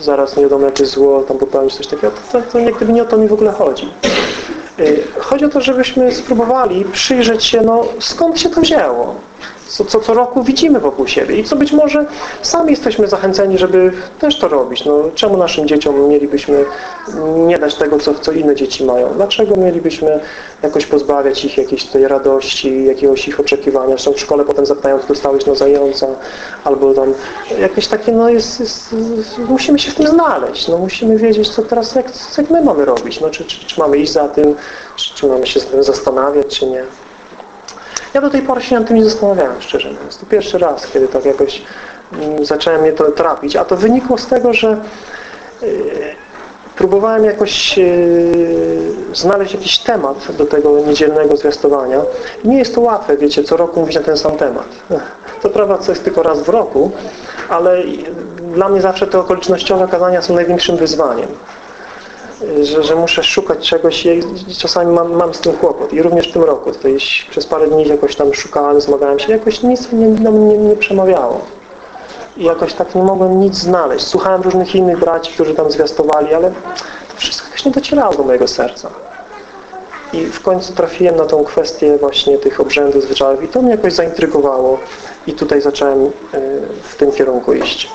zaraz nie wiadomo jakie zło tam popełnić, coś takiego. To, to, to nie, nie o to mi w ogóle chodzi. Y, chodzi o to, żebyśmy spróbowali przyjrzeć się, no skąd się to wzięło co, co co roku widzimy wokół siebie i co być może sami jesteśmy zachęceni, żeby też to robić. No, czemu naszym dzieciom mielibyśmy nie dać tego, co, co inne dzieci mają? Dlaczego mielibyśmy jakoś pozbawiać ich jakiejś tej radości, jakiegoś ich oczekiwania? Zresztą w szkole potem zapytają, co dostałeś no zająca, albo tam jakieś takie, no jest, jest, musimy się w tym znaleźć. No, musimy wiedzieć, co teraz, jak, jak my mamy robić. No, czy, czy, czy mamy iść za tym, czy, czy mamy się z tym zastanawiać, czy nie. Ja do tej pory się nad tym nie zastanawiałem, szczerze mówiąc. To pierwszy raz, kiedy tak jakoś mm, zacząłem mnie to trapić. A to wynikło z tego, że yy, próbowałem jakoś yy, znaleźć jakiś temat do tego niedzielnego zwiastowania. Nie jest to łatwe, wiecie, co roku mówić na ten sam temat. To prawda, co jest tylko raz w roku, ale dla mnie zawsze te okolicznościowe kazania są największym wyzwaniem że, że muszę szukać czegoś i czasami mam, mam z tym kłopot. I również w tym roku. Tutaj przez parę dni jakoś tam szukałem, zmagałem się. Jakoś nic mnie nie, nie, nie przemawiało. I jakoś tak nie mogłem nic znaleźć. Słuchałem różnych innych braci, którzy tam zwiastowali, ale to wszystko jakoś nie docierało do mojego serca. I w końcu trafiłem na tą kwestię właśnie tych obrzędów, zwyczajów i to mnie jakoś zaintrygowało i tutaj zacząłem y, w tym kierunku iść.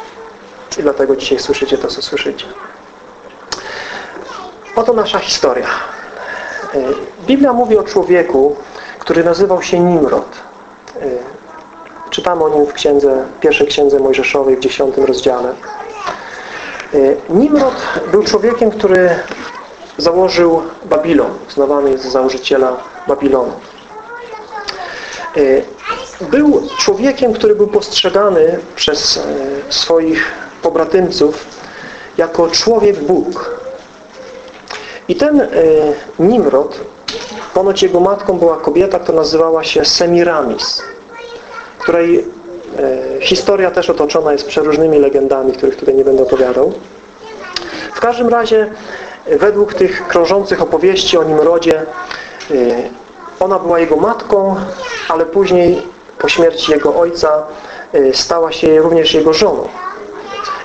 I dlatego dzisiaj słyszycie to, co słyszycie. Oto nasza historia. E, Biblia mówi o człowieku, który nazywał się Nimrod. E, czytamy o nim w księdze, pierwszej księdze Mojżeszowej w dziesiątym rozdziale. E, Nimrod był człowiekiem, który założył Babilon. Znawany jest założyciela Babilonu. Był człowiekiem, który był postrzegany przez swoich pobratymców jako człowiek Bóg. I ten e, Nimrod, ponoć jego matką była kobieta, która nazywała się Semiramis, której e, historia też otoczona jest przeróżnymi legendami, których tutaj nie będę opowiadał. W każdym razie według tych krążących opowieści o Nimrodzie e, ona była jego matką, ale później po śmierci jego ojca stała się również jego żoną.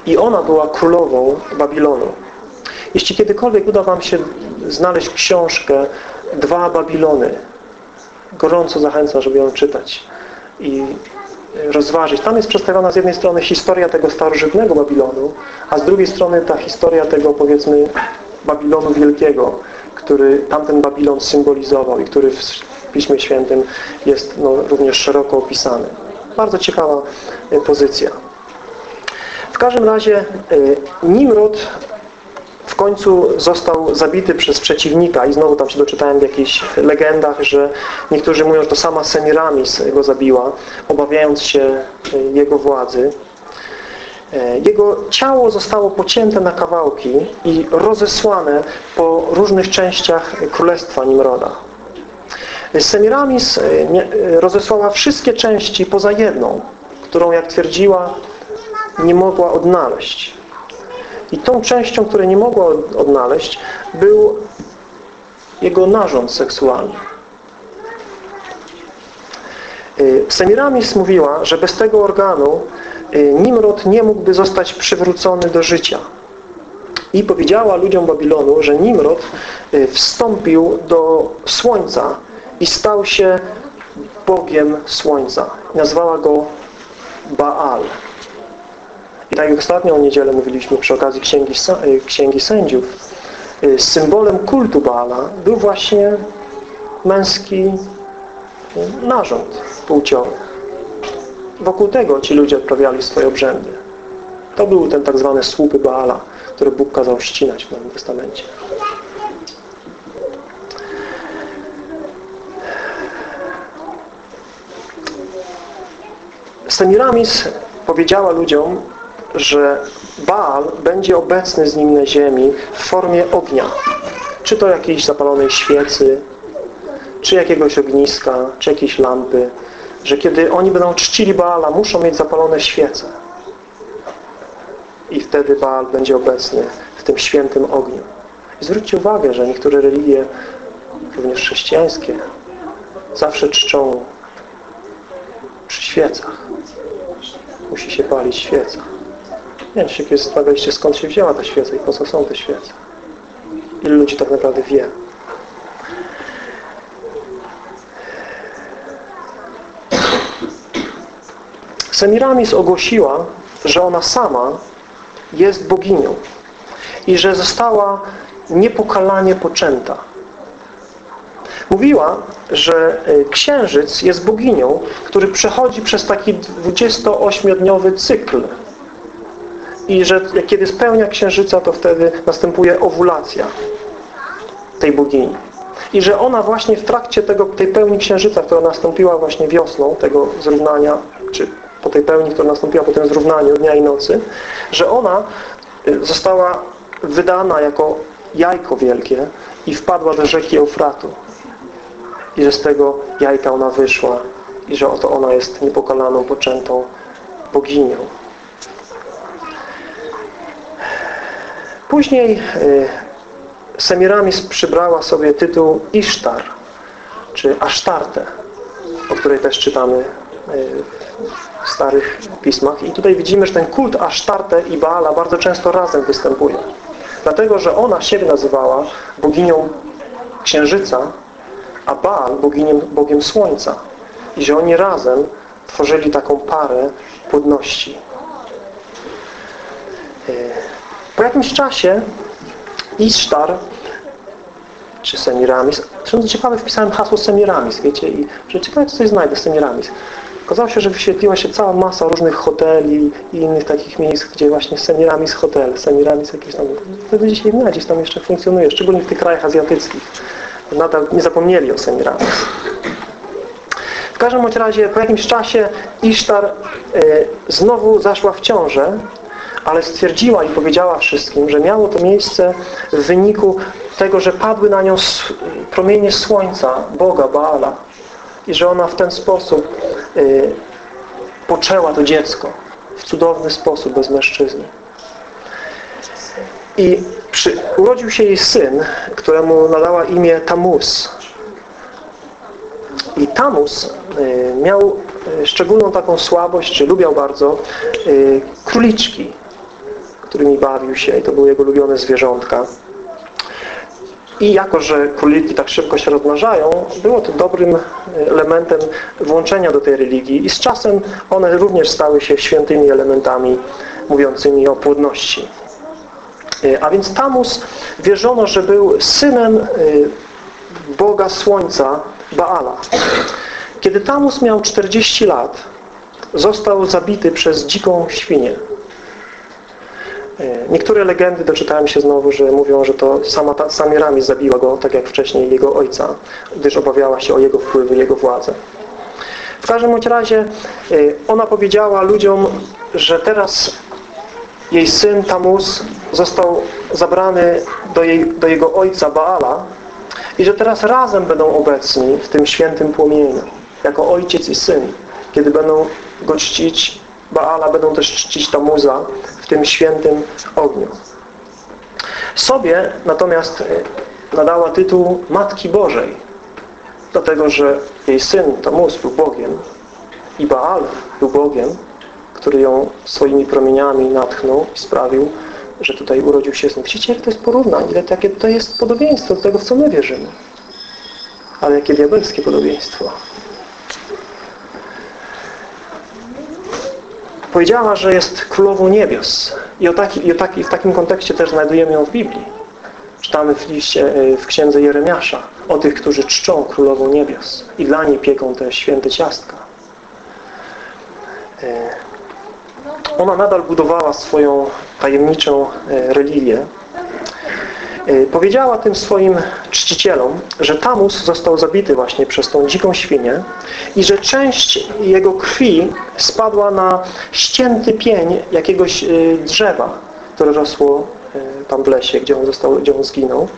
I ona była królową Babilonu. Jeśli kiedykolwiek uda Wam się znaleźć książkę Dwa Babilony, gorąco zachęcam, żeby ją czytać i rozważyć. Tam jest przedstawiona z jednej strony historia tego starożytnego Babilonu, a z drugiej strony ta historia tego, powiedzmy, Babilonu Wielkiego, który tamten Babilon symbolizował i który w Piśmie Świętym jest no, również szeroko opisany. Bardzo ciekawa e, pozycja. W każdym razie e, Nimrod w końcu został zabity przez przeciwnika i znowu tam się doczytałem w jakichś legendach, że niektórzy mówią, że to sama Semiramis go zabiła, obawiając się e, jego władzy. E, jego ciało zostało pocięte na kawałki i rozesłane po różnych częściach królestwa Nimroda. Semiramis e, rozesłała wszystkie części poza jedną, którą, jak twierdziła, nie mogła odnaleźć. I tą częścią, której nie mogła odnaleźć, był jego narząd seksualny. Y, Semiramis mówiła, że bez tego organu y, Nimrod nie mógłby zostać przywrócony do życia. I powiedziała ludziom Babilonu, że Nimrod y, wstąpił do słońca i stał się Bogiem słońca. Nazwała go Baal. I tak jak ostatnią niedzielę mówiliśmy przy okazji Księgi, y, Księgi Sędziów, y, symbolem kultu Baala był właśnie męski narząd płciowy. Wokół tego ci ludzie odprawiali swoje obrzędy. To były ten tak zwane słupy Baala, które Bóg kazał ścinać w Nowym Testamencie. Semiramis powiedziała ludziom, że Baal będzie obecny z nim na ziemi w formie ognia. Czy to jakiejś zapalonej świecy, czy jakiegoś ogniska, czy jakiejś lampy. Że kiedy oni będą czcili Baala, muszą mieć zapalone świece. I wtedy Baal będzie obecny w tym świętym ogniu. I zwróćcie uwagę, że niektóre religie, również chrześcijańskie, zawsze czczą przy świecach. Musi się palić świeca. Nie się kiedyś zastanawialiście, skąd się wzięła ta świeca i po co są te świece. Ilu ludzi tak naprawdę wie. Semiramis ogłosiła, że ona sama jest boginią i że została niepokalanie poczęta. Mówiła, że y, księżyc jest boginią, który przechodzi przez taki 28-dniowy cykl i że kiedy spełnia księżyca, to wtedy następuje owulacja tej bogini. I że ona właśnie w trakcie tego, tej pełni księżyca, która nastąpiła właśnie wiosną, tego zrównania, czy po tej pełni, która nastąpiła po tym zrównaniu dnia i nocy, że ona y, została wydana jako jajko wielkie i wpadła do rzeki Eufratu. I że z tego jajka ona wyszła i że oto ona jest niepokalaną, poczętą boginią. Później y, Semiramis przybrała sobie tytuł Isztar, czy Asztarte, o której też czytamy y, w starych pismach. I tutaj widzimy, że ten kult Asztarte i Baala bardzo często razem występuje. Dlatego, że ona siebie nazywała boginią księżyca, a Baal bogiem, bogiem słońca. I że oni razem tworzyli taką parę płodności. Po jakimś czasie Isztar czy Semiramis, to ciekawe wpisałem hasło Semiramis, wiecie, i że ciekawe co coś znajdę Semiramis. Okazało się, że wyświetliła się cała masa różnych hoteli i innych takich miejsc, gdzie właśnie Semiramis Hotel, Semiramis jakieś tam, wtedy dzisiaj nie gdzieś tam jeszcze funkcjonuje, szczególnie w tych krajach azjatyckich. Nadal nie zapomnieli o Semiramis. W każdym razie po jakimś czasie Isztar y, znowu zaszła w ciążę ale stwierdziła i powiedziała wszystkim, że miało to miejsce w wyniku tego, że padły na nią promienie słońca, Boga, Baala i że ona w ten sposób y, poczęła to dziecko w cudowny sposób, bez mężczyzny. I przy, urodził się jej syn, któremu nadała imię Tamus. I Tamus y, miał y, szczególną taką słabość, czy lubiał bardzo y, króliczki którymi bawił się i to były jego ulubione zwierzątka. I jako, że króliki tak szybko się rozmnażają, było to dobrym elementem włączenia do tej religii i z czasem one również stały się świętymi elementami mówiącymi o płodności. A więc Tamus wierzono, że był synem y, Boga Słońca Baala. Kiedy Tamus miał 40 lat, został zabity przez dziką świnię. E, niektóre legendy doczytałem się znowu, że mówią, że to sama ta, Samiramis zabiła go, tak jak wcześniej jego ojca, gdyż obawiała się o jego wpływy, jego władzę. W każdym bądź razie e, ona powiedziała ludziom, że teraz jej syn Tamus został zabrany do, jej, do jego ojca Baala i że teraz razem będą obecni w tym świętym płomieniu, jako ojciec i syn, kiedy będą go czcić Baala, będą też czcić Tamuza w tym świętym ogniu. Sobie natomiast e, nadała tytuł Matki Bożej, dlatego że jej syn Tamuz był Bogiem i Baal był Bogiem, który ją swoimi promieniami natchnął i sprawił, że tutaj urodził się syn. Widzicie, jak to jest porównanie, ile takie to jest podobieństwo do tego, w co my wierzymy. Ale jakie diabelskie podobieństwo. Powiedziała, że jest królową niebios. I, o taki, i, o taki, w takim kontekście też znajdujemy ją w Biblii. Czytamy w, liście, w księdze Jeremiasza o tych, którzy czczą królową niebios i dla niej pieką te święte ciastka. Ona nadal budowała swoją tajemniczą religię. Powiedziała tym swoim czcicielom, że Tamus został zabity właśnie przez tą dziką świnię i że część jego krwi spadła na ścięty pień jakiegoś drzewa, które rosło tam w lesie, gdzie on, został, gdzie on zginął.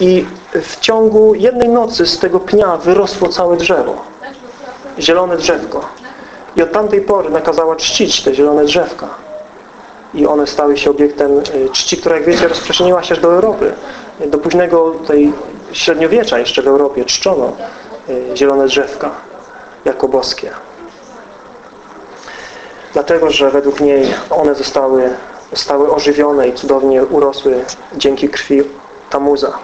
I w ciągu jednej nocy z tego pnia wyrosło całe drzewo. Zielone drzewko. I od tamtej pory nakazała czcić te zielone drzewka. I one stały się obiektem czci, która jak wiecie rozprzestrzeniła się do Europy. Do późnego tej średniowiecza jeszcze w Europie czczono zielone drzewka jako boskie. Dlatego, że według niej one zostały, zostały ożywione i cudownie urosły dzięki krwi Tamuza.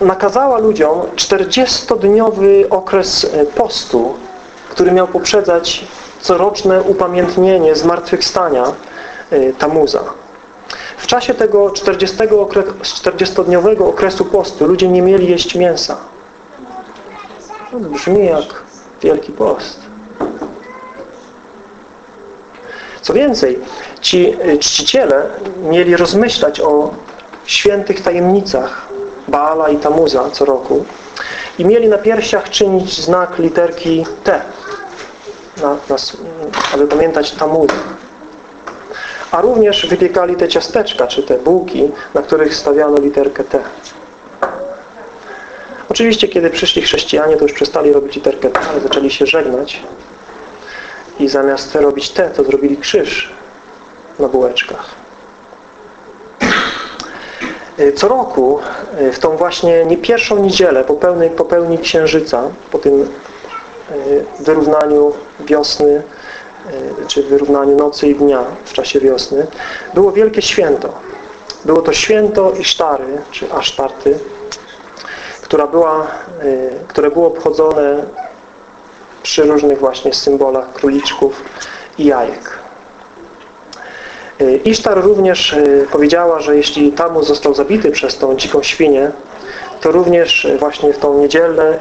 Nakazała ludziom 40-dniowy okres postu, który miał poprzedzać coroczne upamiętnienie zmartwychwstania Tamuza. W czasie tego 40-dniowego okresu postu ludzie nie mieli jeść mięsa. To brzmi jak wielki post. Co więcej, ci czciciele mieli rozmyślać o świętych tajemnicach Baala i Tamuza co roku i mieli na piersiach czynić znak literki T, na, na, aby pamiętać Tamuza. A również wypiekali te ciasteczka, czy te bułki, na których stawiano literkę T. Oczywiście, kiedy przyszli chrześcijanie, to już przestali robić literkę T, ale zaczęli się żegnać i zamiast robić T, to zrobili krzyż na bułeczkach. Co roku, w tą właśnie nie pierwszą niedzielę po pełni, po pełni księżyca, po tym wyrównaniu wiosny, czy wyrównaniu nocy i dnia w czasie wiosny, było wielkie święto. Było to święto Isztary, czy Asztarty, która była, które było obchodzone przy różnych właśnie symbolach króliczków i jajek. Isztar również powiedziała, że jeśli Tamus został zabity przez tą dziką świnię, to również właśnie w tą niedzielę,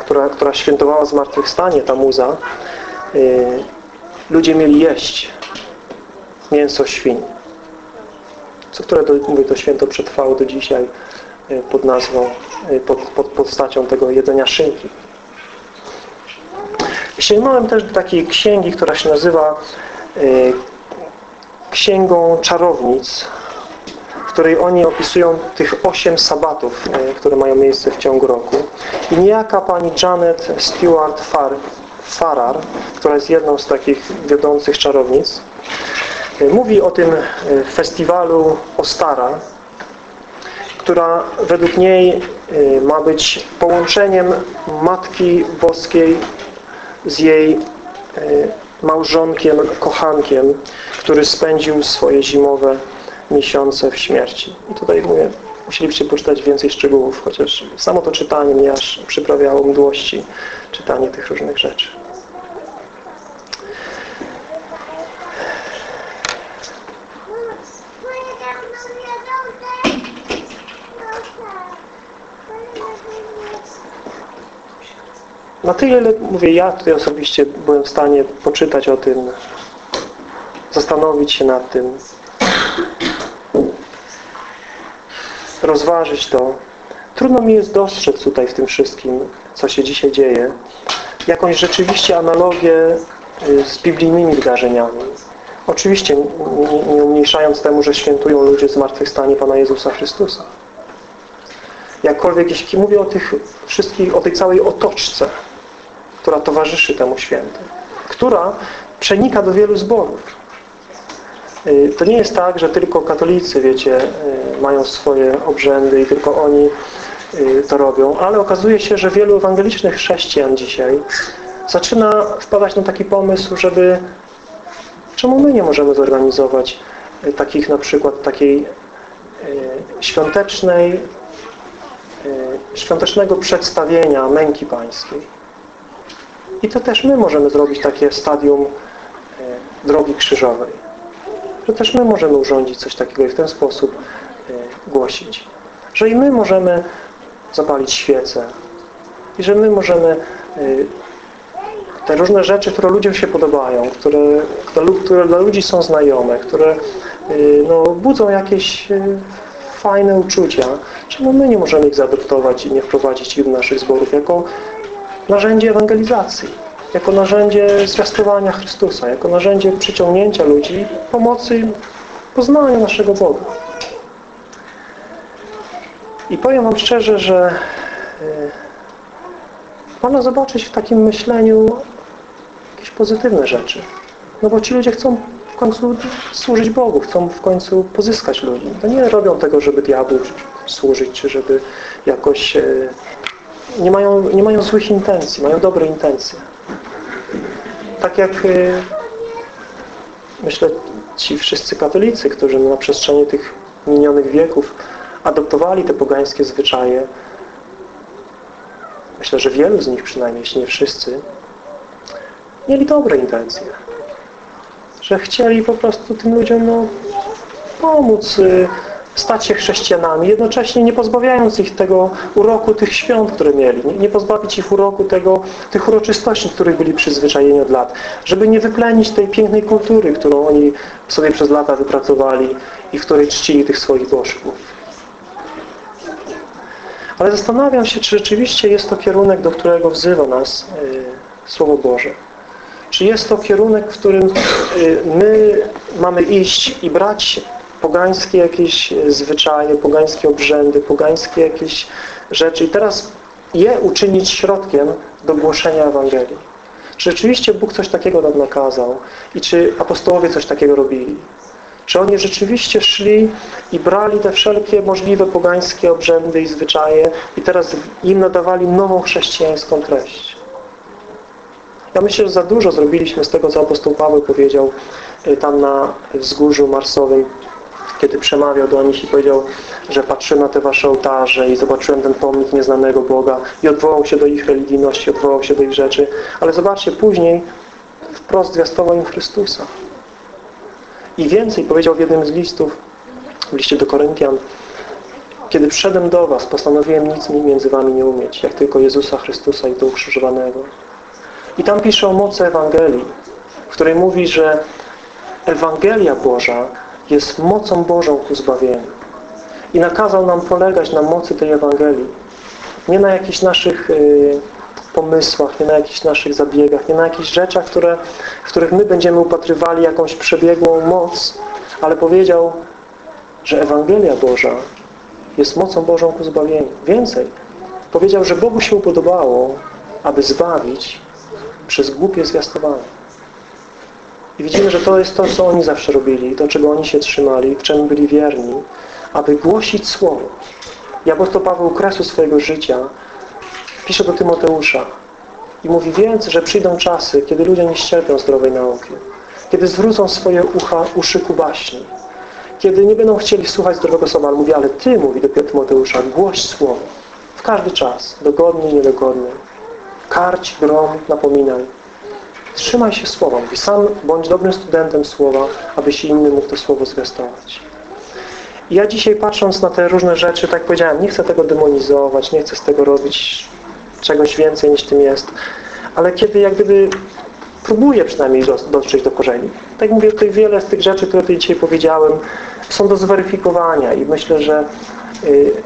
która, która świętowała zmartwychwstanie Tamuza, ludzie mieli jeść mięso świń. Co które mówię, to święto przetrwało do dzisiaj pod nazwą, pod, pod postacią tego jedzenia szynki. Sięgnąłem też do takiej księgi, która się nazywa Księgą Czarownic, której oni opisują tych osiem sabatów, które mają miejsce w ciągu roku. I niejaka pani Janet Stewart Far, Farrar, która jest jedną z takich wiodących czarownic, mówi o tym festiwalu Ostara, która według niej ma być połączeniem Matki Boskiej z jej małżonkiem, kochankiem, który spędził swoje zimowe miesiące w śmierci. I tutaj mówię, musielibyście poczytać więcej szczegółów, chociaż samo to czytanie mnie aż przyprawiało mdłości, czytanie tych różnych rzeczy. Na tyle, ile, mówię, ja tutaj osobiście byłem w stanie poczytać o tym, zastanowić się nad tym, rozważyć to. Trudno mi jest dostrzec tutaj w tym wszystkim, co się dzisiaj dzieje, jakąś rzeczywiście analogię y, z biblijnymi wydarzeniami. Oczywiście nie umniejszając temu, że świętują ludzie zmartwychwstanie Pana Jezusa Chrystusa. Jakkolwiek, jeśli mówię o tych wszystkich, o tej całej otoczce, która towarzyszy temu świętu, która przenika do wielu zborów. To nie jest tak, że tylko katolicy, wiecie, mają swoje obrzędy i tylko oni to robią, ale okazuje się, że wielu ewangelicznych chrześcijan dzisiaj zaczyna wpadać na taki pomysł, żeby czemu my nie możemy zorganizować takich na przykład takiej świątecznej świątecznego przedstawienia męki pańskiej I to też my możemy zrobić takie stadium drogi krzyżowej. Że też my możemy urządzić coś takiego i w ten sposób e, głosić. Że i my możemy zapalić świecę. I że my możemy e, te różne rzeczy, które ludziom się podobają, które, które dla ludzi są znajome, które no, budzą jakieś fajne uczucia, czemu my nie możemy ich zaadoptować i nie wprowadzić ich do naszych zborów jako narzędzie ewangelizacji, jako narzędzie zwiastowania Chrystusa, jako narzędzie przyciągnięcia ludzi, pomocy poznania naszego Boga. I powiem Wam szczerze, że można zobaczyć w takim myśleniu jakieś pozytywne rzeczy. No bo ci ludzie chcą w końcu służyć Bogu, chcą w końcu pozyskać ludzi. To nie robią tego, żeby diabłu służyć, czy żeby jakoś... Nie mają, nie mają złych intencji, mają dobre intencje. Tak jak myślę ci wszyscy katolicy, którzy na przestrzeni tych minionych wieków adoptowali te pogańskie zwyczaje, myślę, że wielu z nich przynajmniej, jeśli nie wszyscy, mieli dobre intencje że chcieli po prostu tym ludziom no, pomóc y, stać się chrześcijanami, jednocześnie nie pozbawiając ich tego uroku tych świąt, które mieli. Nie, pozbawić ich uroku tego, tych uroczystości, których byli przyzwyczajeni od lat. Żeby nie wyplenić tej pięknej kultury, którą oni sobie przez lata wypracowali i w której czcili tych swoich bożków. Ale zastanawiam się, czy rzeczywiście jest to kierunek, do którego wzywa nas yy, Słowo Boże. Czy jest to kierunek, w którym y, my mamy iść i brać pogańskie jakieś zwyczaje, pogańskie obrzędy, pogańskie jakieś rzeczy i teraz je uczynić środkiem do głoszenia Ewangelii. Czy rzeczywiście Bóg coś takiego nam nakazał i czy apostołowie coś takiego robili? Czy oni rzeczywiście szli i brali te wszelkie możliwe pogańskie obrzędy i zwyczaje i teraz im nadawali nową chrześcijańską treść? Ja myślę, że za dużo zrobiliśmy z tego, co apostoł Paweł powiedział y, tam na wzgórzu marsowym, kiedy przemawiał do nich i powiedział, że patrzyłem na te wasze ołtarze i zobaczyłem ten pomnik nieznanego Boga i odwołał się do ich religijności, odwołał się do ich rzeczy. Ale zobaczcie, później wprost zwiastował im Chrystusa. I więcej powiedział w jednym z listów, w liście do Koryntian, kiedy przyszedłem do was, postanowiłem nic między wami nie umieć, jak tylko Jezusa Chrystusa i to ukrzyżowanego. I tam pisze o mocy Ewangelii, w której mówi, że Ewangelia Boża jest mocą Bożą ku zbawieniu. I nakazał nam polegać na mocy tej Ewangelii. Nie na jakichś naszych y, pomysłach, nie na jakichś naszych zabiegach, nie na jakichś rzeczach, które, w których my będziemy upatrywali jakąś przebiegłą moc, ale powiedział, że Ewangelia Boża jest mocą Bożą ku zbawieniu. Więcej, powiedział, że Bogu się upodobało, aby zbawić przez głupie zwiastowanie. I widzimy, że to jest to, co oni zawsze robili, do czego oni się trzymali, czym byli wierni, aby głosić Słowo. I apostoł Paweł kresu swojego życia pisze do Tymoteusza i mówi więc, że przyjdą czasy, kiedy ludzie nie ścierpią zdrowej nauki, kiedy zwrócą swoje ucha, uszy ku baśni, kiedy nie będą chcieli słuchać zdrowego słowa, ale mówi, ale Ty, mówi do Tymoteusza, głoś Słowo w każdy czas, dogodny i niedogodny, karć, grom, napominaj. Trzymaj się słowa. Mówi, sam bądź dobrym studentem słowa, abyś innym mógł to słowo zwiastować. I ja dzisiaj patrząc na te różne rzeczy, tak powiedziałem, nie chcę tego demonizować, nie chcę z tego robić czegoś więcej niż tym jest. Ale kiedy jak gdyby próbuję przynajmniej dotrzeć do korzeni. Tak mówię, tutaj wiele z tych rzeczy, które tutaj dzisiaj powiedziałem, są do zweryfikowania i myślę, że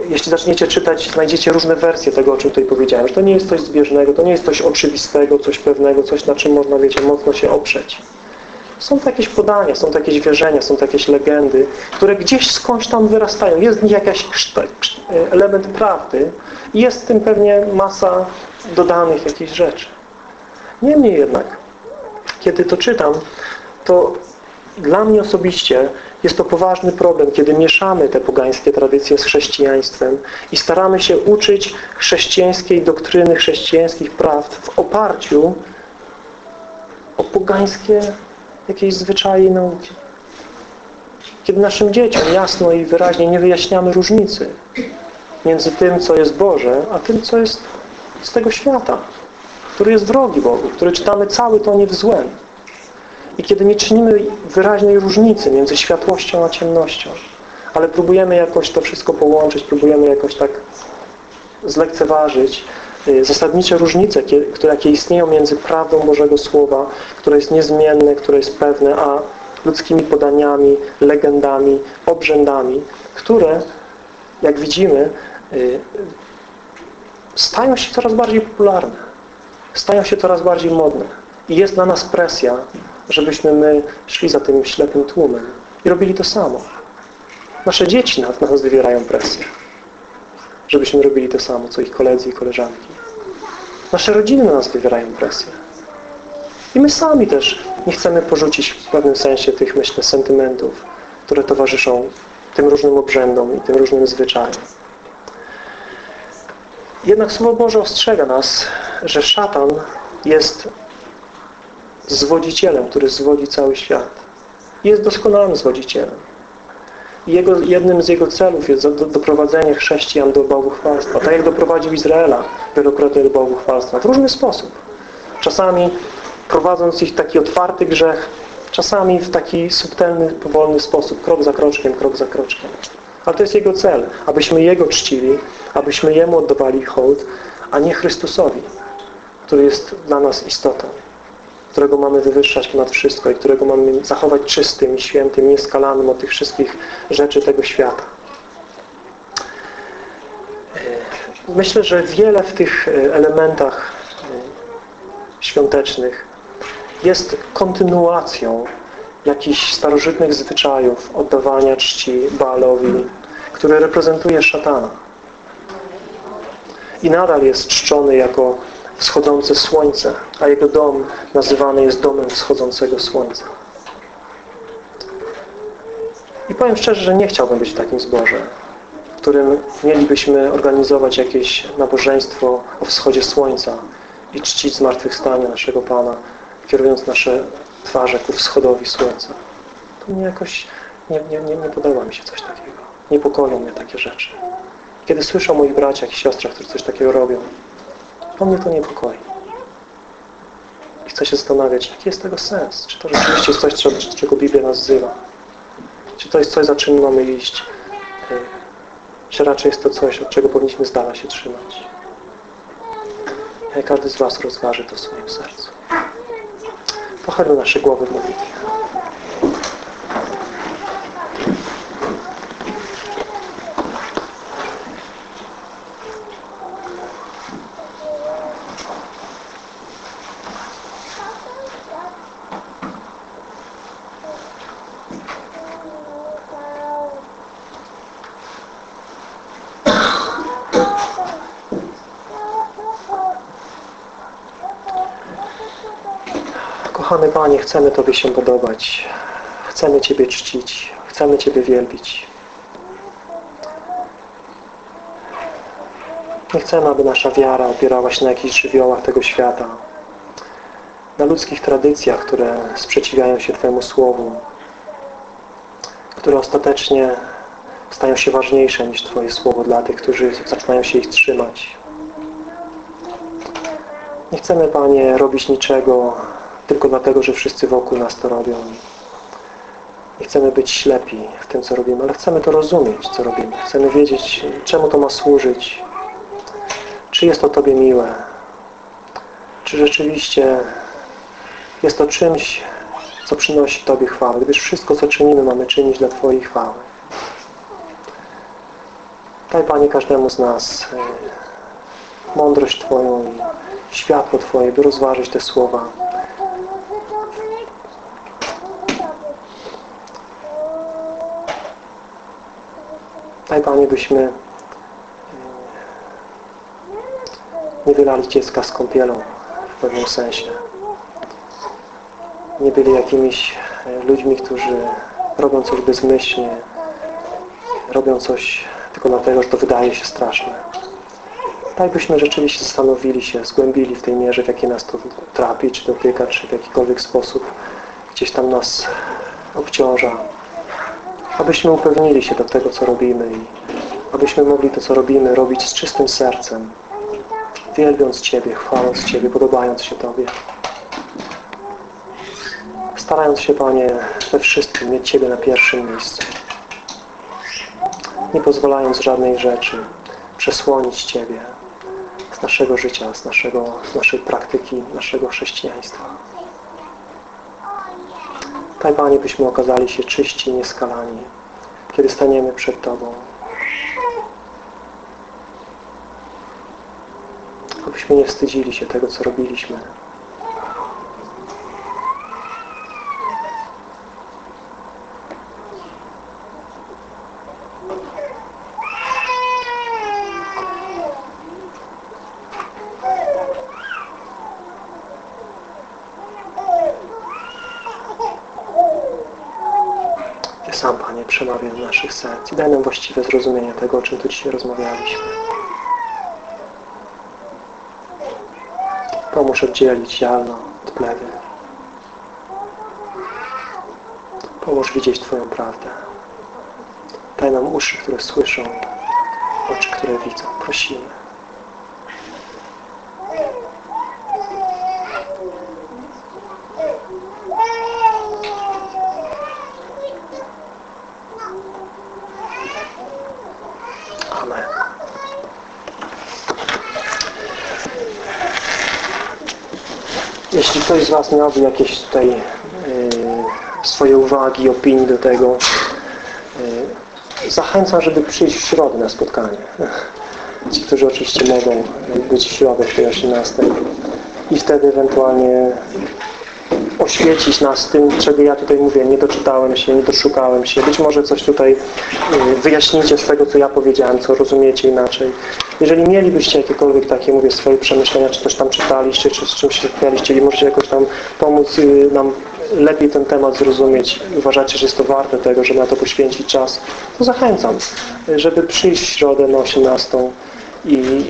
jeśli zaczniecie czytać, znajdziecie różne wersje tego, o czym tutaj powiedziałem, że to nie jest coś zbieżnego, to nie jest coś oczywistego, coś pewnego, coś na czym można, wiecie, mocno się oprzeć. Są to jakieś podania, są to jakieś wierzenia, są to jakieś legendy, które gdzieś skądś tam wyrastają. Jest w nich jakiś element prawdy i jest w tym pewnie masa dodanych jakichś rzeczy. Niemniej jednak, kiedy to czytam, to dla mnie osobiście jest to poważny problem, kiedy mieszamy te pogańskie tradycje z chrześcijaństwem i staramy się uczyć chrześcijańskiej doktryny, chrześcijańskich prawd w oparciu o pogańskie jakieś zwyczaje i nauki. Kiedy naszym dzieciom jasno i wyraźnie nie wyjaśniamy różnicy między tym, co jest Boże, a tym, co jest z tego świata. który jest wrogi Bogu, który czytamy cały to nie w złem. I kiedy nie czynimy wyraźnej różnicy między światłością a ciemnością, ale próbujemy jakoś to wszystko połączyć, próbujemy jakoś tak zlekceważyć y, zasadnicze różnice, jakie istnieją między prawdą Bożego Słowa, które jest niezmienne, które jest pewne, a ludzkimi podaniami, legendami, obrzędami, które, jak widzimy, y, stają się coraz bardziej popularne, stają się coraz bardziej modne. I jest na nas presja, żebyśmy my szli za tym ślepym tłumem i robili to samo. Nasze dzieci na nas wywierają presję, żebyśmy robili to samo, co ich koledzy i koleżanki. Nasze rodziny na nas wywierają presję. I my sami też nie chcemy porzucić w pewnym sensie tych, myślę, sentymentów, które towarzyszą tym różnym obrzędom i tym różnym zwyczajom. Jednak Słowo Boże ostrzega nas, że szatan jest zwodzicielem, który zwodzi cały świat. Jest doskonałym zwodzicielem. Jego, jednym z jego celów jest doprowadzenie chrześcijan do bałwuchwalstwa. Tak jak doprowadził Izraela wielokrotnie do bałwuchwalstwa. W różny sposób. Czasami prowadząc ich w taki otwarty grzech, czasami w taki subtelny, powolny sposób, krok za kroczkiem, krok za kroczkiem. Ale to jest Jego cel, abyśmy Jego czcili, abyśmy Jemu oddawali hołd, a nie Chrystusowi, który jest dla nas istotą, którego mamy wywyższać ponad wszystko i którego mamy zachować czystym i świętym, nieskalanym od tych wszystkich rzeczy tego świata. Myślę, że wiele w tych elementach świątecznych jest kontynuacją jakichś starożytnych zwyczajów oddawania czci Baalowi, który reprezentuje szatana. I nadal jest czczony jako wschodzące słońce, a jego dom nazywany jest domem wschodzącego słońca. I powiem szczerze, że nie chciałbym być w takim zborze, w którym mielibyśmy organizować jakieś nabożeństwo o wschodzie słońca i czcić zmartwychwstanie naszego Pana, kierując nasze twarze ku wschodowi słońca. To mnie jakoś nie, nie, nie, nie podoba mi się coś takiego. Niepokoją mnie takie rzeczy. Kiedy słyszę o moich braciach i siostrach, którzy coś takiego robią, to mnie to niepokoi. I chcę się zastanawiać, jaki jest tego sens. Czy to rzeczywiście jest coś, czego Biblia nas wzywa? Czy to jest coś, za czym mamy iść? Czy raczej jest to coś, od czego powinniśmy z dala się trzymać? Jak każdy z Was rozważy to w swoim sercu. Pochylmy nasze głowy w modlitwie. Kochany Panie, chcemy Tobie się podobać. Chcemy Ciebie czcić. Chcemy Ciebie wielbić. Nie chcemy, aby nasza wiara opierała się na jakichś żywiołach tego świata, na ludzkich tradycjach, które sprzeciwiają się Twojemu Słowu, które ostatecznie stają się ważniejsze niż Twoje Słowo dla tych, którzy zaczynają się ich trzymać. Nie chcemy, Panie, robić niczego tylko dlatego, że wszyscy wokół nas to robią. Nie chcemy być ślepi w tym, co robimy, ale chcemy to rozumieć, co robimy. Chcemy wiedzieć, czemu to ma służyć. Czy jest to Tobie miłe. Czy rzeczywiście jest to czymś, co przynosi Tobie chwałę. Gdyż wszystko, co czynimy, mamy czynić dla Twojej chwały. Daj, Panie, każdemu z nas e, mądrość Twoją i światło Twoje, by rozważyć te słowa. Daj Panie, byśmy e, nie wylali dziecka z kąpielą w pewnym sensie. Nie byli jakimiś e, ludźmi, którzy robią coś bezmyślnie, robią coś tylko dlatego, że to wydaje się straszne. Tak byśmy rzeczywiście zastanowili się, zgłębili w tej mierze, w jakiej nas to trapi, czy dotyka, czy w jakikolwiek sposób gdzieś tam nas obciąża abyśmy upewnili się do tego, co robimy i abyśmy mogli to, co robimy, robić z czystym sercem, wielbiąc Ciebie, chwaląc Ciebie, podobając się Tobie. Starając się, Panie, we wszystkim mieć Ciebie na pierwszym miejscu. Nie pozwalając żadnej rzeczy przesłonić Ciebie z naszego życia, z, naszego, z naszej praktyki, naszego chrześcijaństwa. Panie, byśmy okazali się czyści i nieskalani, kiedy staniemy przed Tobą. Abyśmy nie wstydzili się tego, co robiliśmy. Ty sam, Panie, przemawiaj do naszych serc i daj nam właściwe zrozumienie tego, o czym tu dzisiaj rozmawialiśmy. Pomóż oddzielić ziarno od plewy. Pomóż widzieć Twoją prawdę. Daj nam uszy, które słyszą, oczy, które widzą. Prosimy. Ktoś z Was miałby jakieś tutaj yy, swoje uwagi, opinii do tego, yy, zachęcam, żeby przyjść w środę na spotkanie. Ci, którzy oczywiście mogą być w środę w tej 18 i wtedy ewentualnie oświecić nas tym, czego ja tutaj mówię, nie doczytałem się, nie doszukałem się. Być może coś tutaj y, wyjaśnicie z tego, co ja powiedziałem, co rozumiecie inaczej. Jeżeli mielibyście jakiekolwiek takie, mówię, swoje przemyślenia, czy coś tam czytaliście, czy z czymś się i możecie jakoś tam pomóc y, nam lepiej ten temat zrozumieć, uważacie, że jest to warte tego, żeby na to poświęcić czas, to zachęcam, żeby przyjść w środę na 18 i, i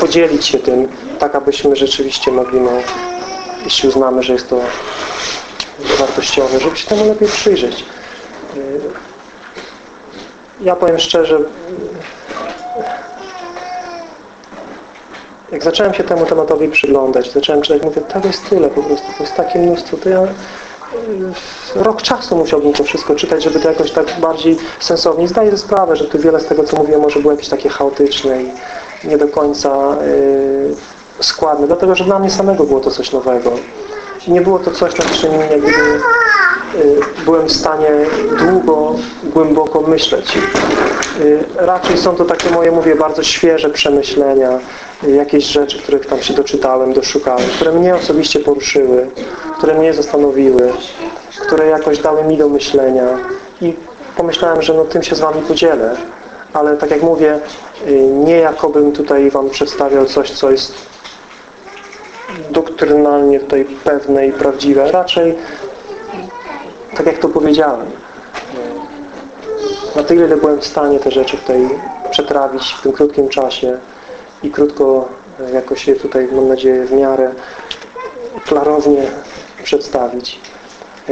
podzielić się tym, tak abyśmy rzeczywiście mogli no, jeśli uznamy, że jest to wartościowe, żeby się temu lepiej przyjrzeć. Ja powiem szczerze, jak zacząłem się temu tematowi przyglądać, zacząłem czytać, mówię, tego jest tyle po prostu, to jest takie mnóstwo, to ja rok czasu musiałbym to wszystko czytać, żeby to jakoś tak bardziej sensownie. Zdaję sobie sprawę, że tu wiele z tego, co mówiłem, może było jakieś takie chaotyczne i nie do końca składne, dlatego, że dla mnie samego było to coś nowego. Nie było to coś, nad czym jak gdyby, yy, byłem w stanie długo, głęboko myśleć. Yy, raczej są to takie moje, mówię, bardzo świeże przemyślenia, jakieś rzeczy, których tam się doczytałem, doszukałem, które mnie osobiście poruszyły, które mnie zastanowiły, które jakoś dały mi do myślenia i pomyślałem, że no tym się z Wami podzielę. Ale tak jak mówię, nie jakobym tutaj Wam przedstawiał coś, co jest doktrynalnie tutaj pewne i prawdziwe. Raczej tak jak to powiedziałem. Na tyle, ile byłem w stanie te rzeczy tutaj przetrawić w tym krótkim czasie i krótko jakoś je tutaj, mam nadzieję, w miarę klarownie przedstawić.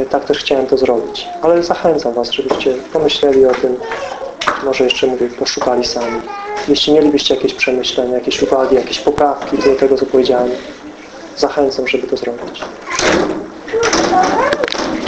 Tak też chciałem to zrobić. Ale zachęcam Was, żebyście pomyśleli o tym, może jeszcze mówię, poszukali sami. Jeśli mielibyście jakieś przemyślenia, jakieś uwagi, jakieś poprawki do tego, co powiedziałem, zachęcam, żeby to zrobić.